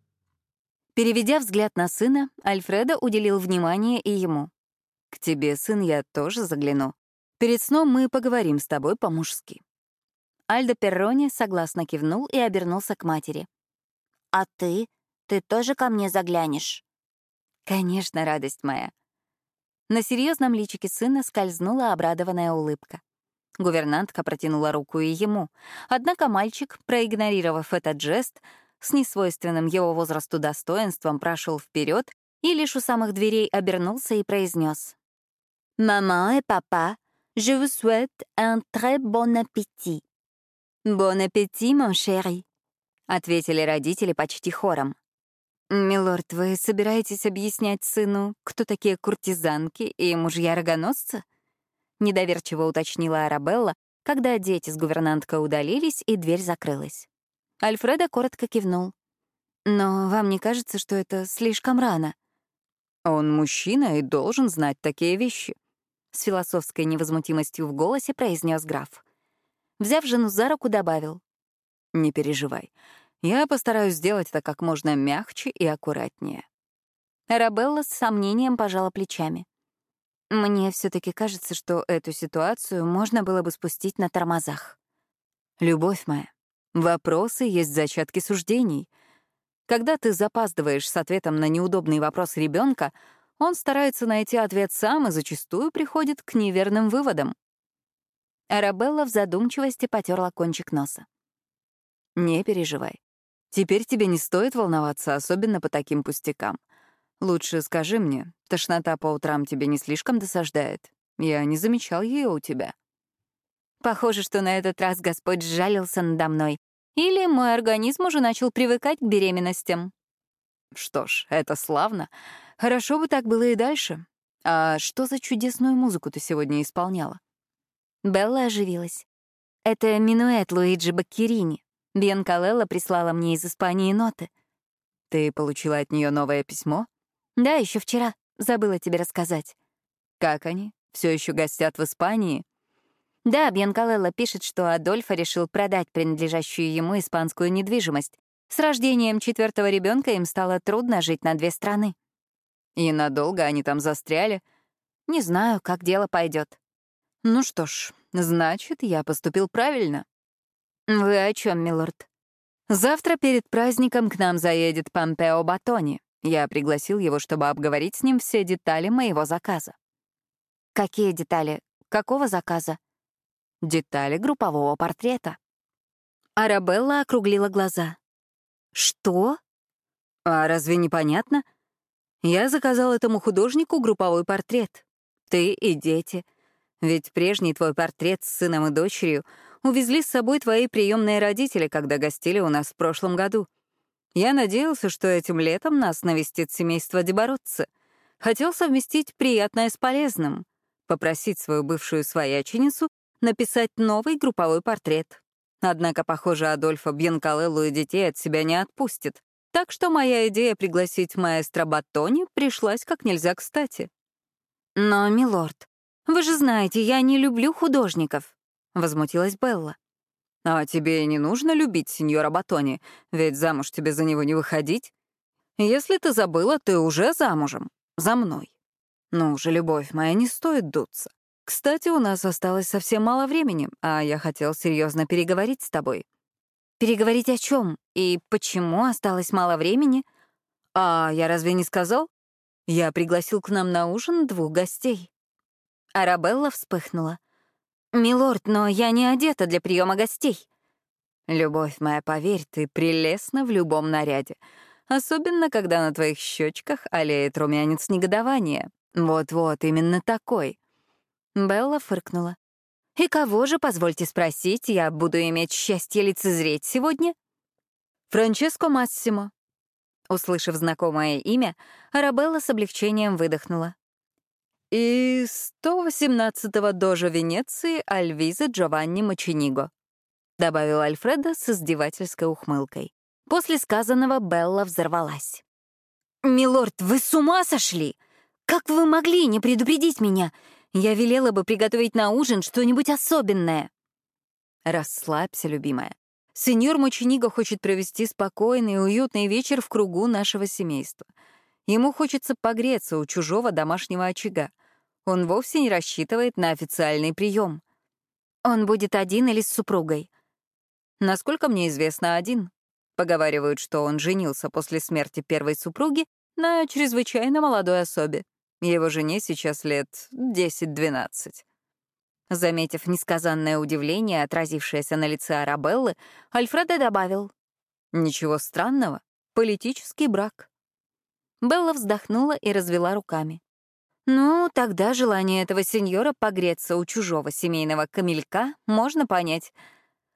Переведя взгляд на сына, Альфреда уделил внимание и ему. «К тебе, сын, я тоже загляну. Перед сном мы поговорим с тобой по-мужски». Альдо Перрони согласно кивнул и обернулся к матери. «А ты? Ты тоже ко мне заглянешь?» «Конечно, радость моя». На серьезном личике сына скользнула обрадованная улыбка. Гувернантка протянула руку и ему. Однако мальчик, проигнорировав этот жест, с несвойственным его возрасту достоинством прошел вперед и лишь у самых дверей обернулся и произнес: «Мама и папа, je vous souhaite un très bon appétit». «Bon appétit, mon chéri», — ответили родители почти хором. «Милорд, вы собираетесь объяснять сыну, кто такие куртизанки и мужья-рогоносцы?» Недоверчиво уточнила Арабелла, когда дети с гувернанткой удалились и дверь закрылась. Альфреда коротко кивнул. «Но вам не кажется, что это слишком рано?» «Он мужчина и должен знать такие вещи», — с философской невозмутимостью в голосе произнес граф. Взяв жену за руку, добавил. «Не переживай. Я постараюсь сделать это как можно мягче и аккуратнее». Арабелла с сомнением пожала плечами. Мне все таки кажется, что эту ситуацию можно было бы спустить на тормозах. Любовь моя, вопросы есть зачатки суждений. Когда ты запаздываешь с ответом на неудобный вопрос ребенка, он старается найти ответ сам и зачастую приходит к неверным выводам. Арабелла в задумчивости потерла кончик носа. «Не переживай. Теперь тебе не стоит волноваться, особенно по таким пустякам. Лучше скажи мне, тошнота по утрам тебе не слишком досаждает? Я не замечал ее у тебя. Похоже, что на этот раз Господь сжалился надо мной. Или мой организм уже начал привыкать к беременностям. Что ж, это славно. Хорошо бы так было и дальше. А что за чудесную музыку ты сегодня исполняла? Белла оживилась. Это минуэт Луиджи Баккерини. Бьянкалелла прислала мне из Испании ноты. Ты получила от нее новое письмо? Да, еще вчера. Забыла тебе рассказать. Как они? Все еще гостят в Испании? Да, Бьянкалелла пишет, что Адольфо решил продать принадлежащую ему испанскую недвижимость. С рождением четвертого ребенка им стало трудно жить на две страны. И надолго они там застряли? Не знаю, как дело пойдет. Ну что ж, значит, я поступил правильно. Вы о чем, милорд? Завтра перед праздником к нам заедет Помпео Батони. Я пригласил его, чтобы обговорить с ним все детали моего заказа. Какие детали? Какого заказа? Детали группового портрета. Арабелла округлила глаза. Что? А разве непонятно? Я заказал этому художнику групповой портрет. Ты и дети. Ведь прежний твой портрет с сыном и дочерью увезли с собой твои приемные родители, когда гостили у нас в прошлом году. Я надеялся, что этим летом нас навестит семейство Дебородцы. Хотел совместить приятное с полезным, попросить свою бывшую свояченицу написать новый групповой портрет. Однако, похоже, Адольфа Бьянкалеллу и детей от себя не отпустит, так что моя идея пригласить маэстро Баттони пришлась как нельзя кстати. «Но, милорд, вы же знаете, я не люблю художников», — возмутилась Белла. А тебе и не нужно любить сеньора Батони, ведь замуж тебе за него не выходить. Если ты забыла, ты уже замужем. За мной. Ну же, любовь моя, не стоит дуться. Кстати, у нас осталось совсем мало времени, а я хотел серьезно переговорить с тобой. Переговорить о чем и почему осталось мало времени? А я разве не сказал? Я пригласил к нам на ужин двух гостей. Арабелла вспыхнула. «Милорд, но я не одета для приема гостей». Любовь моя, поверь, ты прелестна в любом наряде. Особенно, когда на твоих щечках олеет румянец негодования. Вот-вот, именно такой. Белла фыркнула. «И кого же, позвольте спросить, я буду иметь счастье лицезреть сегодня?» «Франческо Массимо». Услышав знакомое имя, Арабелла с облегчением выдохнула. «И 118-го дожа Венеции Альвиза Джованни Мачениго», добавил Альфредо с издевательской ухмылкой. После сказанного Белла взорвалась. «Милорд, вы с ума сошли? Как вы могли не предупредить меня? Я велела бы приготовить на ужин что-нибудь особенное». «Расслабься, любимая. Сеньор Мучениго хочет провести спокойный и уютный вечер в кругу нашего семейства. Ему хочется погреться у чужого домашнего очага. Он вовсе не рассчитывает на официальный прием. Он будет один или с супругой? Насколько мне известно, один. Поговаривают, что он женился после смерти первой супруги на чрезвычайно молодой особе. Его жене сейчас лет 10-12. Заметив несказанное удивление, отразившееся на лице Арабеллы, Альфредо добавил. «Ничего странного. Политический брак». Белла вздохнула и развела руками. «Ну, тогда желание этого сеньора погреться у чужого семейного камелька можно понять.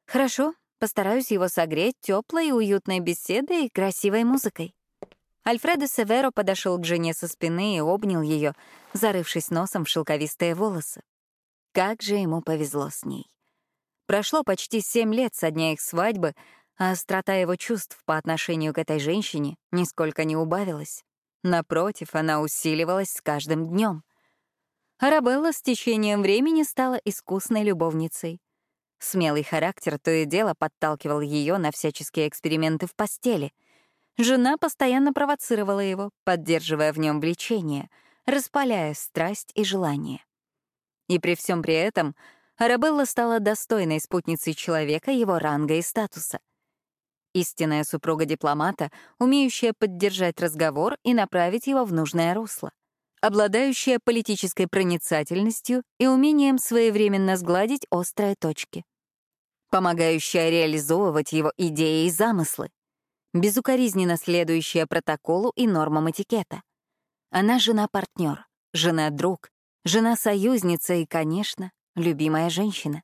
Хорошо, Постараюсь его согреть теплой и уютной беседой и красивой музыкой. Альфредо Северо подошел к жене со спины и обнял ее, зарывшись носом в шелковистые волосы. Как же ему повезло с ней. Прошло почти семь лет со дня их свадьбы, а острота его чувств по отношению к этой женщине нисколько не убавилась. Напротив, она усиливалась с каждым днем. Арабелла с течением времени стала искусной любовницей. Смелый характер то и дело подталкивал ее на всяческие эксперименты в постели. Жена постоянно провоцировала его, поддерживая в нем влечение, распаляя страсть и желание. И при всем при этом Арабелла стала достойной спутницей человека его ранга и статуса. Истинная супруга дипломата, умеющая поддержать разговор и направить его в нужное русло обладающая политической проницательностью и умением своевременно сгладить острые точки, помогающая реализовывать его идеи и замыслы, безукоризненно следующая протоколу и нормам этикета. Она жена-партнер, жена-друг, жена-союзница и, конечно, любимая женщина.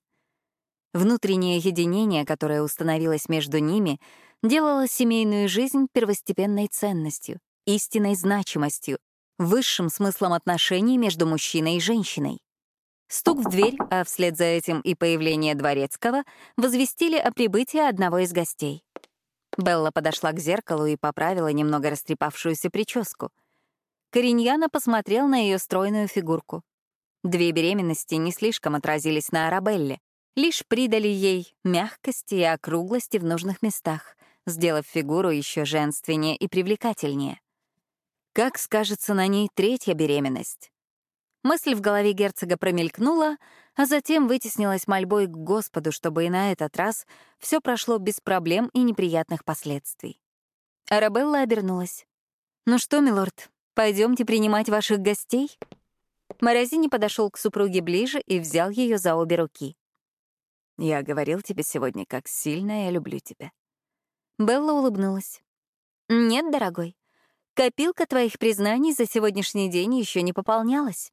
Внутреннее единение, которое установилось между ними, делало семейную жизнь первостепенной ценностью, истинной значимостью, высшим смыслом отношений между мужчиной и женщиной. Стук в дверь, а вслед за этим и появление дворецкого, возвестили о прибытии одного из гостей. Белла подошла к зеркалу и поправила немного растрепавшуюся прическу. Кориньяна посмотрел на ее стройную фигурку. Две беременности не слишком отразились на Арабелле, лишь придали ей мягкости и округлости в нужных местах, сделав фигуру еще женственнее и привлекательнее. Как скажется на ней третья беременность? Мысль в голове герцога промелькнула, а затем вытеснилась мольбой к Господу, чтобы и на этот раз все прошло без проблем и неприятных последствий. Арабелла обернулась. «Ну что, милорд, пойдемте принимать ваших гостей?» Морозини подошел к супруге ближе и взял ее за обе руки. «Я говорил тебе сегодня, как сильно я люблю тебя». Белла улыбнулась. «Нет, дорогой, Копилка твоих признаний за сегодняшний день еще не пополнялась.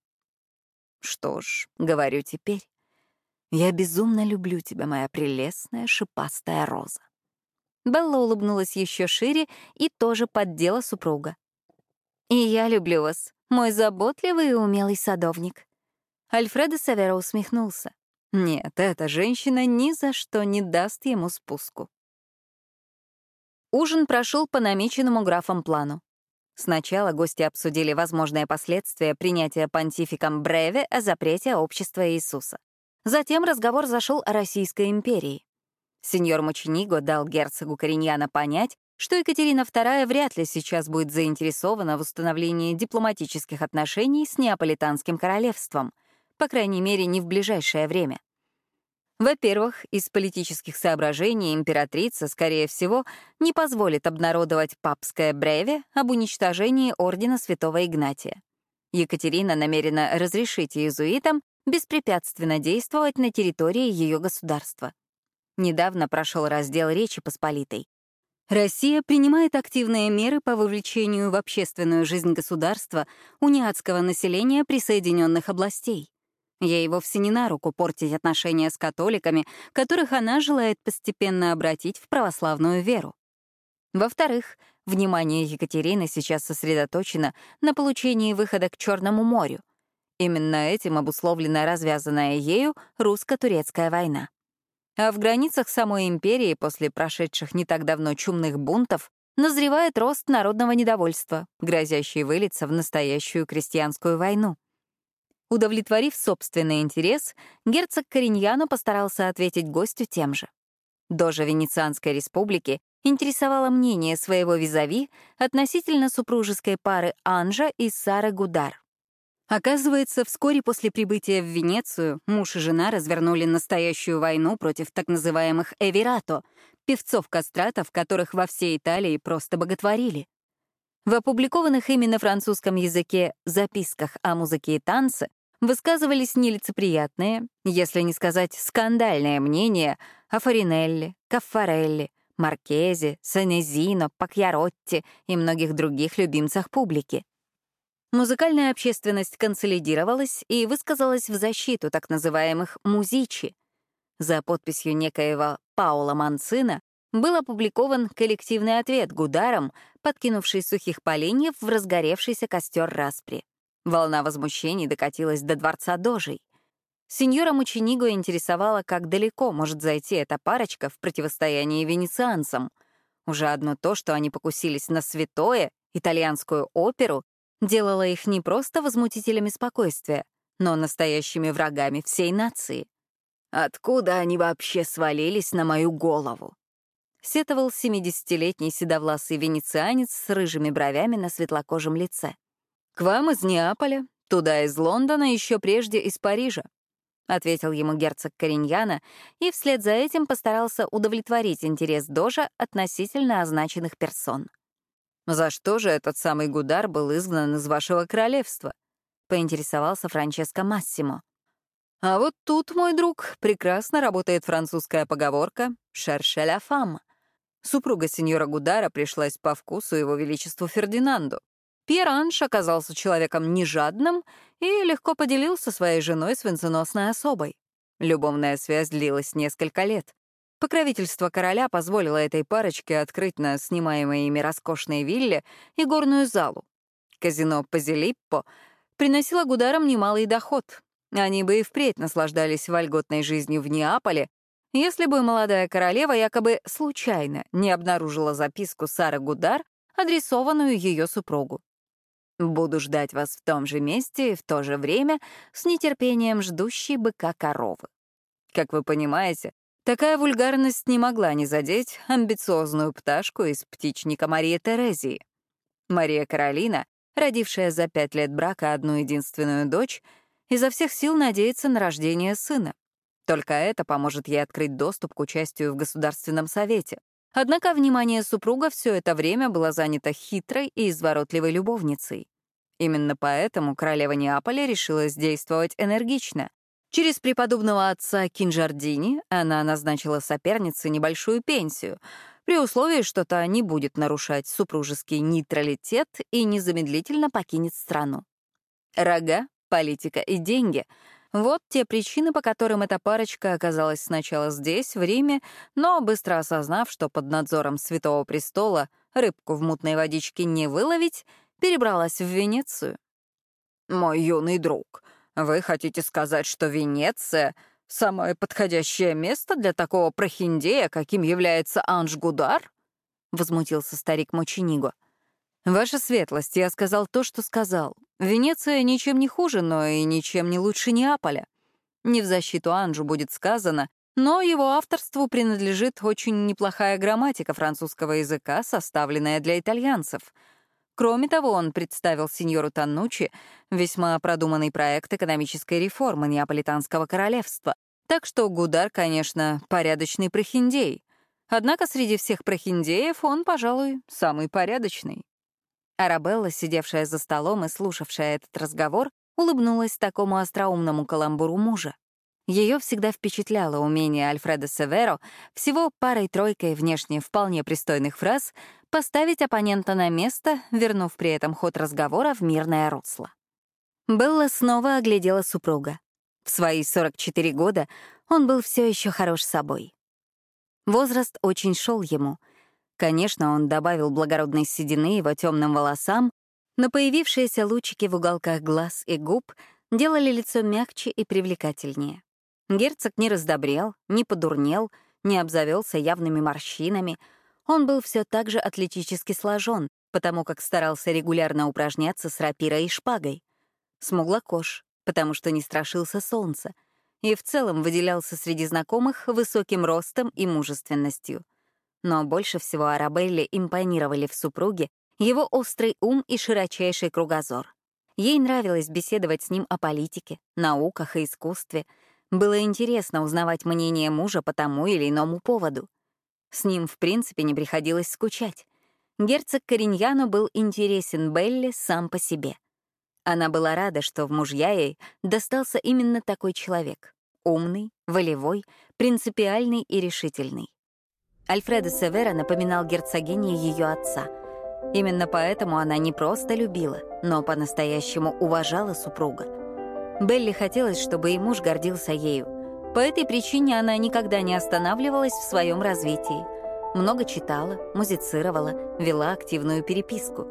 Что ж, говорю теперь. Я безумно люблю тебя, моя прелестная шипастая роза. Белла улыбнулась еще шире и тоже поддела супруга. «И я люблю вас, мой заботливый и умелый садовник». Альфредо Савера усмехнулся. Нет, эта женщина ни за что не даст ему спуску. Ужин прошел по намеченному графом плану. Сначала гости обсудили возможные последствия принятия понтификом Бреве о запрете общества Иисуса. Затем разговор зашел о Российской империи. Сеньор Мучениго дал герцогу Кориньяна понять, что Екатерина II вряд ли сейчас будет заинтересована в установлении дипломатических отношений с Неаполитанским королевством, по крайней мере, не в ближайшее время. Во-первых, из политических соображений императрица, скорее всего, не позволит обнародовать папское бреве об уничтожении ордена святого Игнатия. Екатерина намерена разрешить иезуитам беспрепятственно действовать на территории ее государства. Недавно прошел раздел Речи Посполитой. Россия принимает активные меры по вовлечению в общественную жизнь государства униатского населения присоединенных областей. Ей вовсе не на руку портить отношения с католиками, которых она желает постепенно обратить в православную веру. Во-вторых, внимание Екатерины сейчас сосредоточено на получении выхода к Черному морю. Именно этим обусловлена развязанная ею русско-турецкая война. А в границах самой империи после прошедших не так давно чумных бунтов назревает рост народного недовольства, грозящий вылиться в настоящую крестьянскую войну. Удовлетворив собственный интерес, герцог Кориньяно постарался ответить гостю тем же. Дожа Венецианской республики интересовало мнение своего визави относительно супружеской пары Анжа и Сары Гудар. Оказывается, вскоре после прибытия в Венецию муж и жена развернули настоящую войну против так называемых «эвирато» — певцов-кастратов, которых во всей Италии просто боготворили. В опубликованных ими на французском языке записках о музыке и танце высказывались нелицеприятные, если не сказать скандальные мнения о Фаринелле, Каффарелли, Маркезе, Санезино, Пакьяротти и многих других любимцах публики. Музыкальная общественность консолидировалась и высказалась в защиту так называемых «музичи». За подписью некоего Паула Манцина был опубликован коллективный ответ Гударам, подкинувший сухих поленьев в разгоревшийся костер распри. Волна возмущений докатилась до дворца Дожей. Сеньора Мучениго интересовала, как далеко может зайти эта парочка в противостоянии венецианцам. Уже одно то, что они покусились на святое, итальянскую оперу делало их не просто возмутителями спокойствия, но настоящими врагами всей нации. «Откуда они вообще свалились на мою голову?» — сетовал 70-летний седовласый венецианец с рыжими бровями на светлокожем лице. «К вам из Неаполя, туда из Лондона, еще прежде из Парижа», — ответил ему герцог Кориньяна и вслед за этим постарался удовлетворить интерес Дожа относительно означенных персон. «За что же этот самый Гудар был изгнан из вашего королевства?» — поинтересовался Франческо Массимо. «А вот тут, мой друг, прекрасно работает французская поговорка «шерше ля фам». Супруга сеньора Гудара пришлась по вкусу его величеству Фердинанду. Пьер Анш оказался человеком нежадным и легко поделился своей женой с венценосной особой. Любовная связь длилась несколько лет. Покровительство короля позволило этой парочке открыть на снимаемой ими роскошной вилле и горную залу. Казино Пазилиппо приносило Гударам немалый доход. Они бы и впредь наслаждались вольготной жизнью в Неаполе, если бы молодая королева якобы случайно не обнаружила записку Сары Гудар, адресованную ее супругу. «Буду ждать вас в том же месте и в то же время с нетерпением ждущей быка коровы». Как вы понимаете, Такая вульгарность не могла не задеть амбициозную пташку из птичника Марии Терезии. Мария Каролина, родившая за пять лет брака одну единственную дочь, изо всех сил надеется на рождение сына. Только это поможет ей открыть доступ к участию в Государственном совете. Однако внимание супруга все это время было занято хитрой и изворотливой любовницей. Именно поэтому королева Неаполя решила действовать энергично. Через преподобного отца Кинжардини она назначила сопернице небольшую пенсию, при условии, что та не будет нарушать супружеский нейтралитет и незамедлительно покинет страну. Рога, политика и деньги — вот те причины, по которым эта парочка оказалась сначала здесь, в Риме, но, быстро осознав, что под надзором Святого Престола рыбку в мутной водичке не выловить, перебралась в Венецию. «Мой юный друг», вы хотите сказать, что Венеция — самое подходящее место для такого прохиндея, каким является Анж Гудар? Возмутился старик Мочениго. Ваша светлость, я сказал то, что сказал. Венеция ничем не хуже, но и ничем не лучше Неаполя. Не в защиту Анжу будет сказано, но его авторству принадлежит очень неплохая грамматика французского языка, составленная для итальянцев — Кроме того, он представил сеньору Таннучи весьма продуманный проект экономической реформы Неаполитанского королевства. Так что Гудар, конечно, порядочный прохиндей. Однако среди всех прохиндеев он, пожалуй, самый порядочный. Арабелла, сидевшая за столом и слушавшая этот разговор, улыбнулась такому остроумному каламбуру мужа. Ее всегда впечатляло умение Альфреда Северо всего парой-тройкой внешне вполне пристойных фраз поставить оппонента на место, вернув при этом ход разговора в мирное русло. Белла снова оглядела супруга. В свои 44 года он был все еще хорош собой. Возраст очень шел ему. Конечно, он добавил благородной седины его темным волосам, но появившиеся лучики в уголках глаз и губ делали лицо мягче и привлекательнее. Герцог не раздобрел, не подурнел, не обзавелся явными морщинами. Он был все так же атлетически сложен, потому как старался регулярно упражняться с рапирой и шпагой. Смуглокож, потому что не страшился солнца, и в целом выделялся среди знакомых высоким ростом и мужественностью. Но больше всего Арабелле импонировали в супруге его острый ум и широчайший кругозор. Ей нравилось беседовать с ним о политике, науках и искусстве — было интересно узнавать мнение мужа по тому или иному поводу. С ним, в принципе, не приходилось скучать. Герцог Кориньяно был интересен Белли сам по себе. Она была рада, что в мужья ей достался именно такой человек — умный, волевой, принципиальный и решительный. Альфредо Севера напоминал герцогине ее отца. Именно поэтому она не просто любила, но по-настоящему уважала супруга — Белли хотелось, чтобы и муж гордился ею. По этой причине она никогда не останавливалась в своем развитии. Много читала, музицировала, вела активную переписку.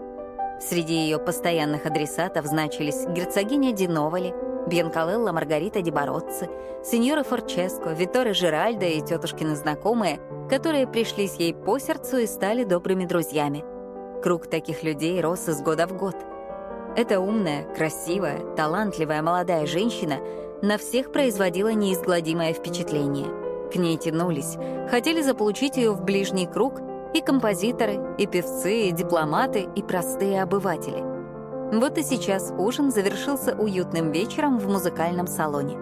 Среди ее постоянных адресатов значились герцогиня Диновали, Бьянкалелла Маргарита Ди Бароцци, сеньора Форческо, Виторе Жиральдо и тетушкины знакомые, которые пришлись ей по сердцу и стали добрыми друзьями. Круг таких людей рос из года в год — эта умная, красивая, талантливая молодая женщина на всех производила неизгладимое впечатление. К ней тянулись, хотели заполучить ее в ближний круг и композиторы, и певцы, и дипломаты, и простые обыватели. Вот и сейчас ужин завершился уютным вечером в музыкальном салоне.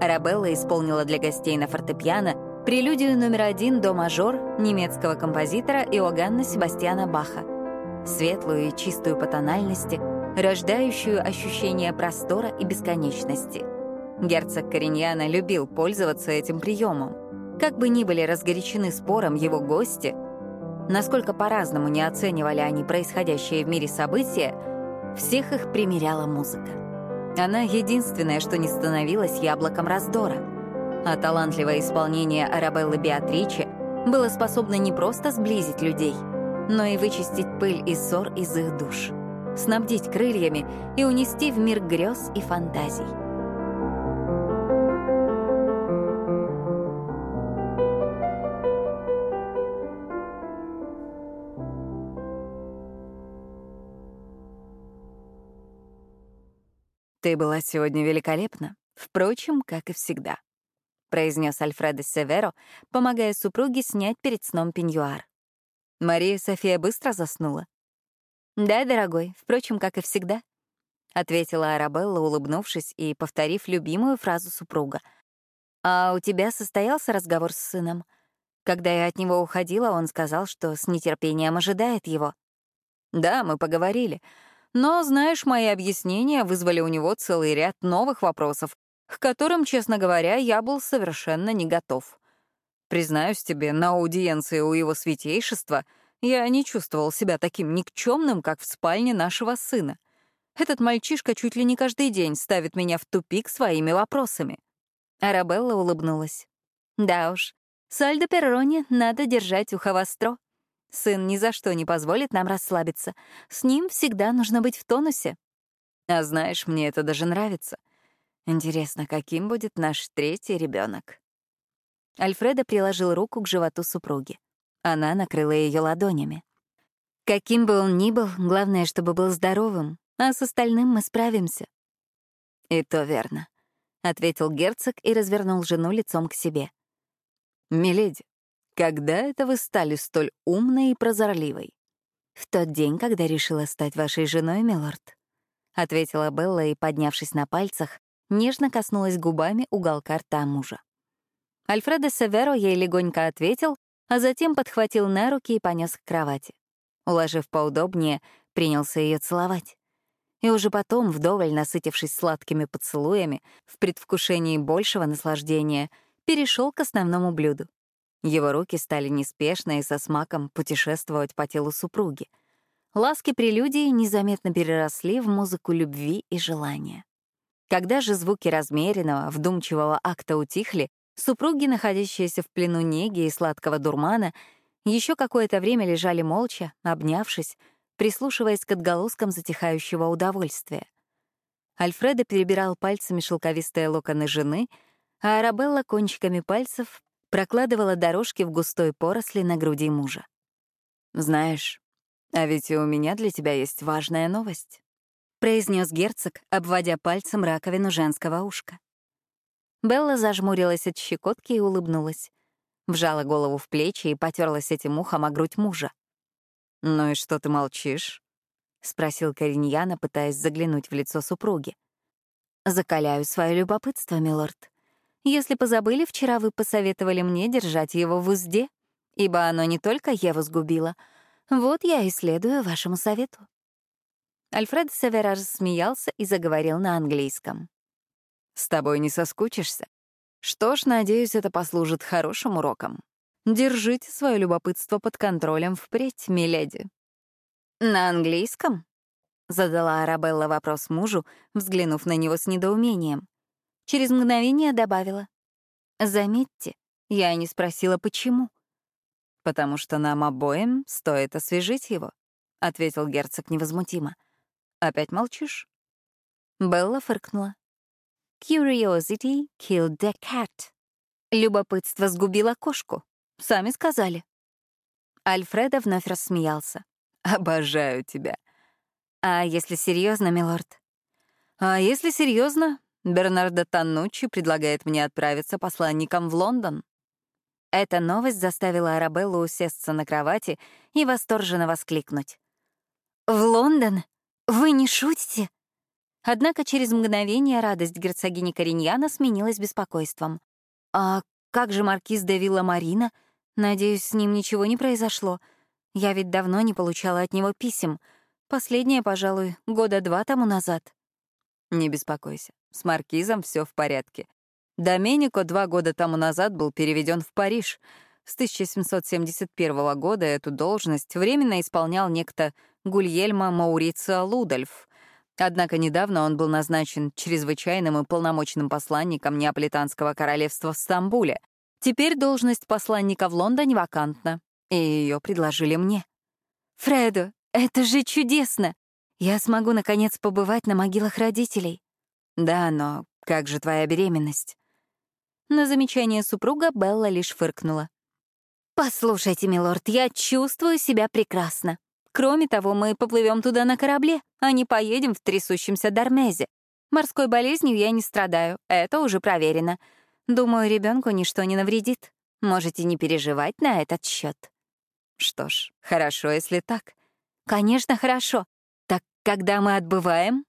Арабелла исполнила для гостей на фортепиано прелюдию номер один до мажор немецкого композитора Иоганна Себастьяна Баха. Светлую и чистую по тональности — рождающую ощущение простора и бесконечности. Герцог Кориньяна любил пользоваться этим приемом. Как бы ни были разгорячены спором его гости, насколько по-разному не оценивали они происходящие в мире события, всех их примеряла музыка. Она единственное, что не становилась яблоком раздора. А талантливое исполнение Арабеллы Беатричи было способно не просто сблизить людей, но и вычистить пыль и ссор из их душ снабдить крыльями и унести в мир грез и фантазий. «Ты была сегодня великолепна, впрочем, как и всегда», — произнес Альфредо Северо, помогая супруге снять перед сном пеньюар. Мария София быстро заснула. «Да, дорогой, впрочем, как и всегда», — ответила Арабелла, улыбнувшись и повторив любимую фразу супруга. «А у тебя состоялся разговор с сыном? Когда я от него уходила, он сказал, что с нетерпением ожидает его». «Да, мы поговорили. Но, знаешь, мои объяснения вызвали у него целый ряд новых вопросов, к которым, честно говоря, я был совершенно не готов. Признаюсь тебе, на аудиенции у его святейшества — я не чувствовал себя таким никчемным, как в спальне нашего сына. Этот мальчишка чуть ли не каждый день ставит меня в тупик своими вопросами. Арабелла улыбнулась. Да уж, Сальдо Перроне надо держать ухо востро. Сын ни за что не позволит нам расслабиться. С ним всегда нужно быть в тонусе. А знаешь, мне это даже нравится. Интересно, каким будет наш третий ребенок? Альфредо приложил руку к животу супруги. Она накрыла ее ладонями. Каким бы он ни был, главное, чтобы был здоровым, а с остальным мы справимся. И то верно, — ответил герцог и развернул жену лицом к себе. «Миледи, когда это вы стали столь умной и прозорливой?» «В тот день, когда решила стать вашей женой, милорд», — ответила Белла и, поднявшись на пальцах, нежно коснулась губами уголка рта мужа. Альфредо Северо ей легонько ответил а затем подхватил на руки и понес к кровати. Уложив поудобнее, принялся ее целовать. И уже потом, вдоволь насытившись сладкими поцелуями, в предвкушении большего наслаждения, перешел к основному блюду. Его руки стали неспешно и со смаком путешествовать по телу супруги. Ласки прелюдии незаметно переросли в музыку любви и желания. Когда же звуки размеренного, вдумчивого акта утихли, супруги, находящиеся в плену неги и сладкого дурмана, еще какое-то время лежали молча, обнявшись, прислушиваясь к отголоскам затихающего удовольствия. Альфредо перебирал пальцами шелковистые локоны жены, а Арабелла кончиками пальцев прокладывала дорожки в густой поросли на груди мужа. «Знаешь, а ведь и у меня для тебя есть важная новость», — произнес герцог, обводя пальцем раковину женского ушка. Белла зажмурилась от щекотки и улыбнулась. Вжала голову в плечи и потерлась этим ухом о грудь мужа. «Ну и что ты молчишь?» — спросил Кориньяна, пытаясь заглянуть в лицо супруги. «Закаляю свое любопытство, милорд. Если позабыли, вчера вы посоветовали мне держать его в узде, ибо оно не только Еву сгубило. Вот я и следую вашему совету». Альфред Севера рассмеялся и заговорил на английском. «С тобой не соскучишься? Что ж, надеюсь, это послужит хорошим уроком. Держите свое любопытство под контролем впредь, миледи». «На английском?» — задала Арабелла вопрос мужу, взглянув на него с недоумением. Через мгновение добавила. «Заметьте, я не спросила, почему». «Потому что нам обоим стоит освежить его», — ответил герцог невозмутимо. «Опять молчишь?» Белла фыркнула. Curiosity killed the cat. Любопытство сгубило кошку. Сами сказали. Альфреда вновь рассмеялся. Обожаю тебя. А если серьезно, милорд? А если серьезно, Бернардо Таннуччи предлагает мне отправиться посланником в Лондон. Эта новость заставила Арабеллу усесться на кровати и восторженно воскликнуть. «В Лондон? Вы не шутите?» Однако через мгновение радость герцогини Кориньяна сменилась беспокойством. «А как же маркиз де Вилла Марина? Надеюсь, с ним ничего не произошло. Я ведь давно не получала от него писем. Последнее, пожалуй, года два тому назад». «Не беспокойся, с маркизом все в порядке. Доменико два года тому назад был переведен в Париж. С 1771 года эту должность временно исполнял некто Гульельмо Маурицио Лудольф, Однако недавно он был назначен чрезвычайным и полномочным посланником Неаполитанского королевства в Стамбуле. Теперь должность посланника в Лондоне вакантна, и ее предложили мне. «Фредо, это же чудесно! Я смогу, наконец, побывать на могилах родителей». «Да, но как же твоя беременность?» На замечание супруга Белла лишь фыркнула. «Послушайте, милорд, я чувствую себя прекрасно. Кроме того, мы поплывем туда на корабле, а не поедем в трясущемся Дармезе. Морской болезнью я не страдаю, это уже проверено. Думаю, ребенку ничто не навредит. Можете не переживать на этот счет. Что ж, хорошо, если так. Конечно, хорошо. Так когда мы отбываем?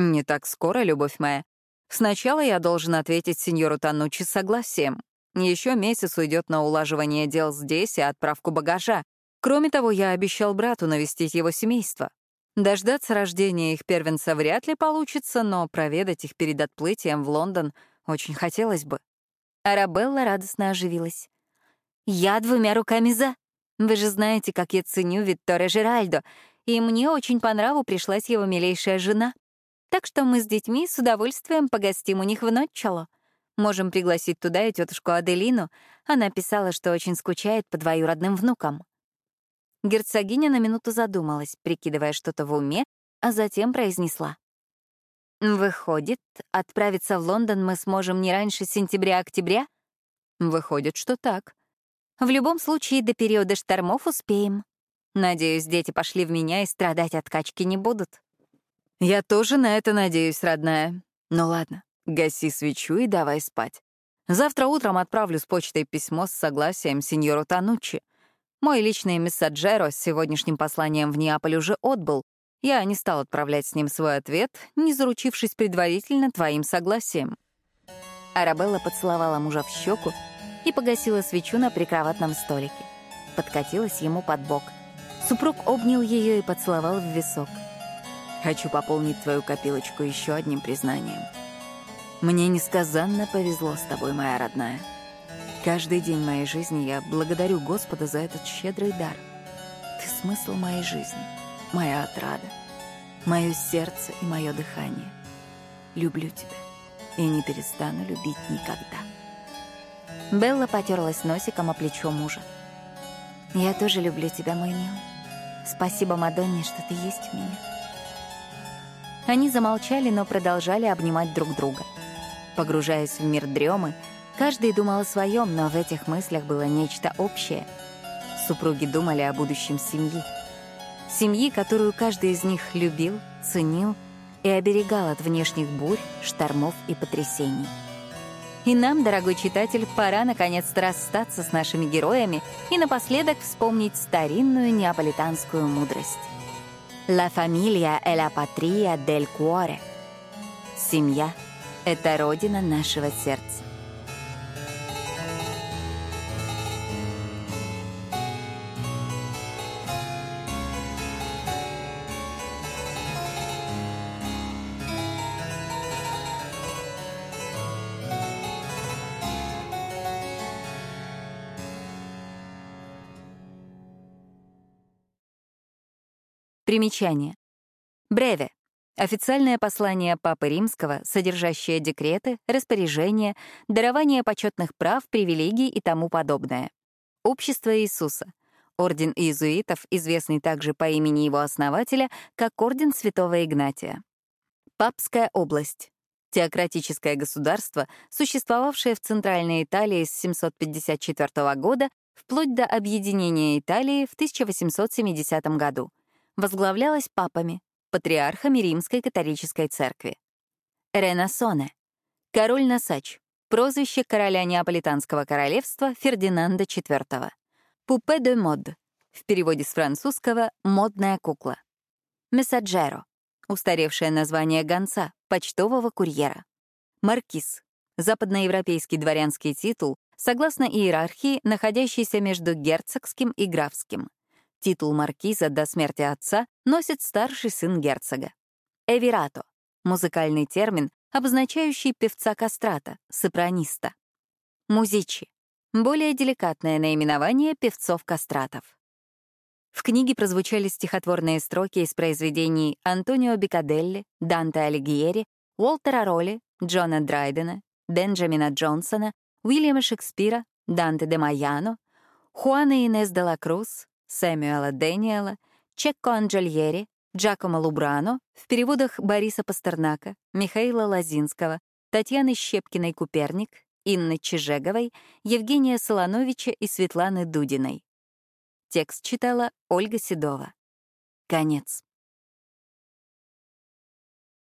Не так скоро, любовь моя. Сначала я должен ответить сеньору Танучи с согласием. Еще месяц уйдет на улаживание дел здесь и отправку багажа. Кроме того, я обещал брату навестить его семейство. Дождаться рождения их первенца вряд ли получится, но проведать их перед отплытием в Лондон очень хотелось бы. Арабелла радостно оживилась. «Я двумя руками за. Вы же знаете, как я ценю Викторе Жеральдо, и мне очень по нраву пришлась его милейшая жена. Так что мы с детьми с удовольствием погостим у них в Нотчало. Можем пригласить туда и тетушку Аделину. Она писала, что очень скучает по двоюродным внукам. Герцогиня на минуту задумалась, прикидывая что-то в уме, а затем произнесла. «Выходит, отправиться в Лондон мы сможем не раньше сентября-октября?» «Выходит, что так. В любом случае, до периода штормов успеем. Надеюсь, дети пошли в меня и страдать от качки не будут». «Я тоже на это надеюсь, родная. Ну ладно, гаси свечу и давай спать. Завтра утром отправлю с почтой письмо с согласием сеньору Тануччи. Мой личный мессаджеро с сегодняшним посланием в Неаполь уже отбыл. Я не стал отправлять с ним свой ответ, не заручившись предварительно твоим согласием. Арабелла поцеловала мужа в щеку и погасила свечу на прикроватном столике. Подкатилась ему под бок. Супруг обнял ее и поцеловал в висок. Хочу пополнить твою копилочку еще одним признанием. Мне несказанно повезло с тобой, моя родная. Каждый день моей жизни я благодарю Господа за этот щедрый дар. Ты смысл моей жизни, моя отрада, мое сердце и мое дыхание. Люблю тебя и не перестану любить никогда. Белла потерлась носиком о плечо мужа. «Я тоже люблю тебя, мой милый. Спасибо Мадонне, что ты есть у меня». Они замолчали, но продолжали обнимать друг друга. Погружаясь в мир дремы, каждый думал о своем, но в этих мыслях было нечто общее. Супруги думали о будущем семьи. Семьи, которую каждый из них любил, ценил и оберегал от внешних бурь, штормов и потрясений. И нам, дорогой читатель, пора наконец-то расстаться с нашими героями и напоследок вспомнить старинную неаполитанскую мудрость. «La familia è la patria del cuore» — «Семья — это родина нашего сердца». Примечание. Бреве. Официальное послание Папы Римского, содержащее декреты, распоряжения, дарование почетных прав, привилегий и тому подобное. Общество Иисуса. Орден иезуитов, известный также по имени его основателя, как Орден Святого Игнатия. Папская область. Теократическое государство, существовавшее в Центральной Италии с 754 года вплоть до объединения Италии в 1870 году возглавлялась папами, патриархами Римской католической церкви. Ренасоне — король-носач, прозвище короля Неаполитанского королевства Фердинанда IV. Пупе де мод, в переводе с французского «модная кукла». Мессаджеро — устаревшее название гонца, почтового курьера. Маркиз — западноевропейский дворянский титул, согласно иерархии, находящийся между герцогским и графским. Титул маркиза до смерти отца носит старший сын герцога. Эвирато — музыкальный термин, обозначающий певца кастрата, сопраниста. Музичи — более деликатное наименование певцов-кастратов. В книге прозвучали стихотворные строки из произведений Антонио Бикаделли, Данте Алигьери, Уолтера Ролли, Джона Драйдена, Бенджамина Джонсона, Уильяма Шекспира, Данте де Майяно, Хуана Инес де ла Круз, Сэмюэла Дэниела, Чекко Анджельери, Джакомо Лубрано, в переводах Бориса Пастернака, Михаила Лазинского, Татьяны Щепкиной-Куперник, Инны Чижеговой, Евгения Солоновича и Светланы Дудиной. Текст читала Ольга Седова. Конец.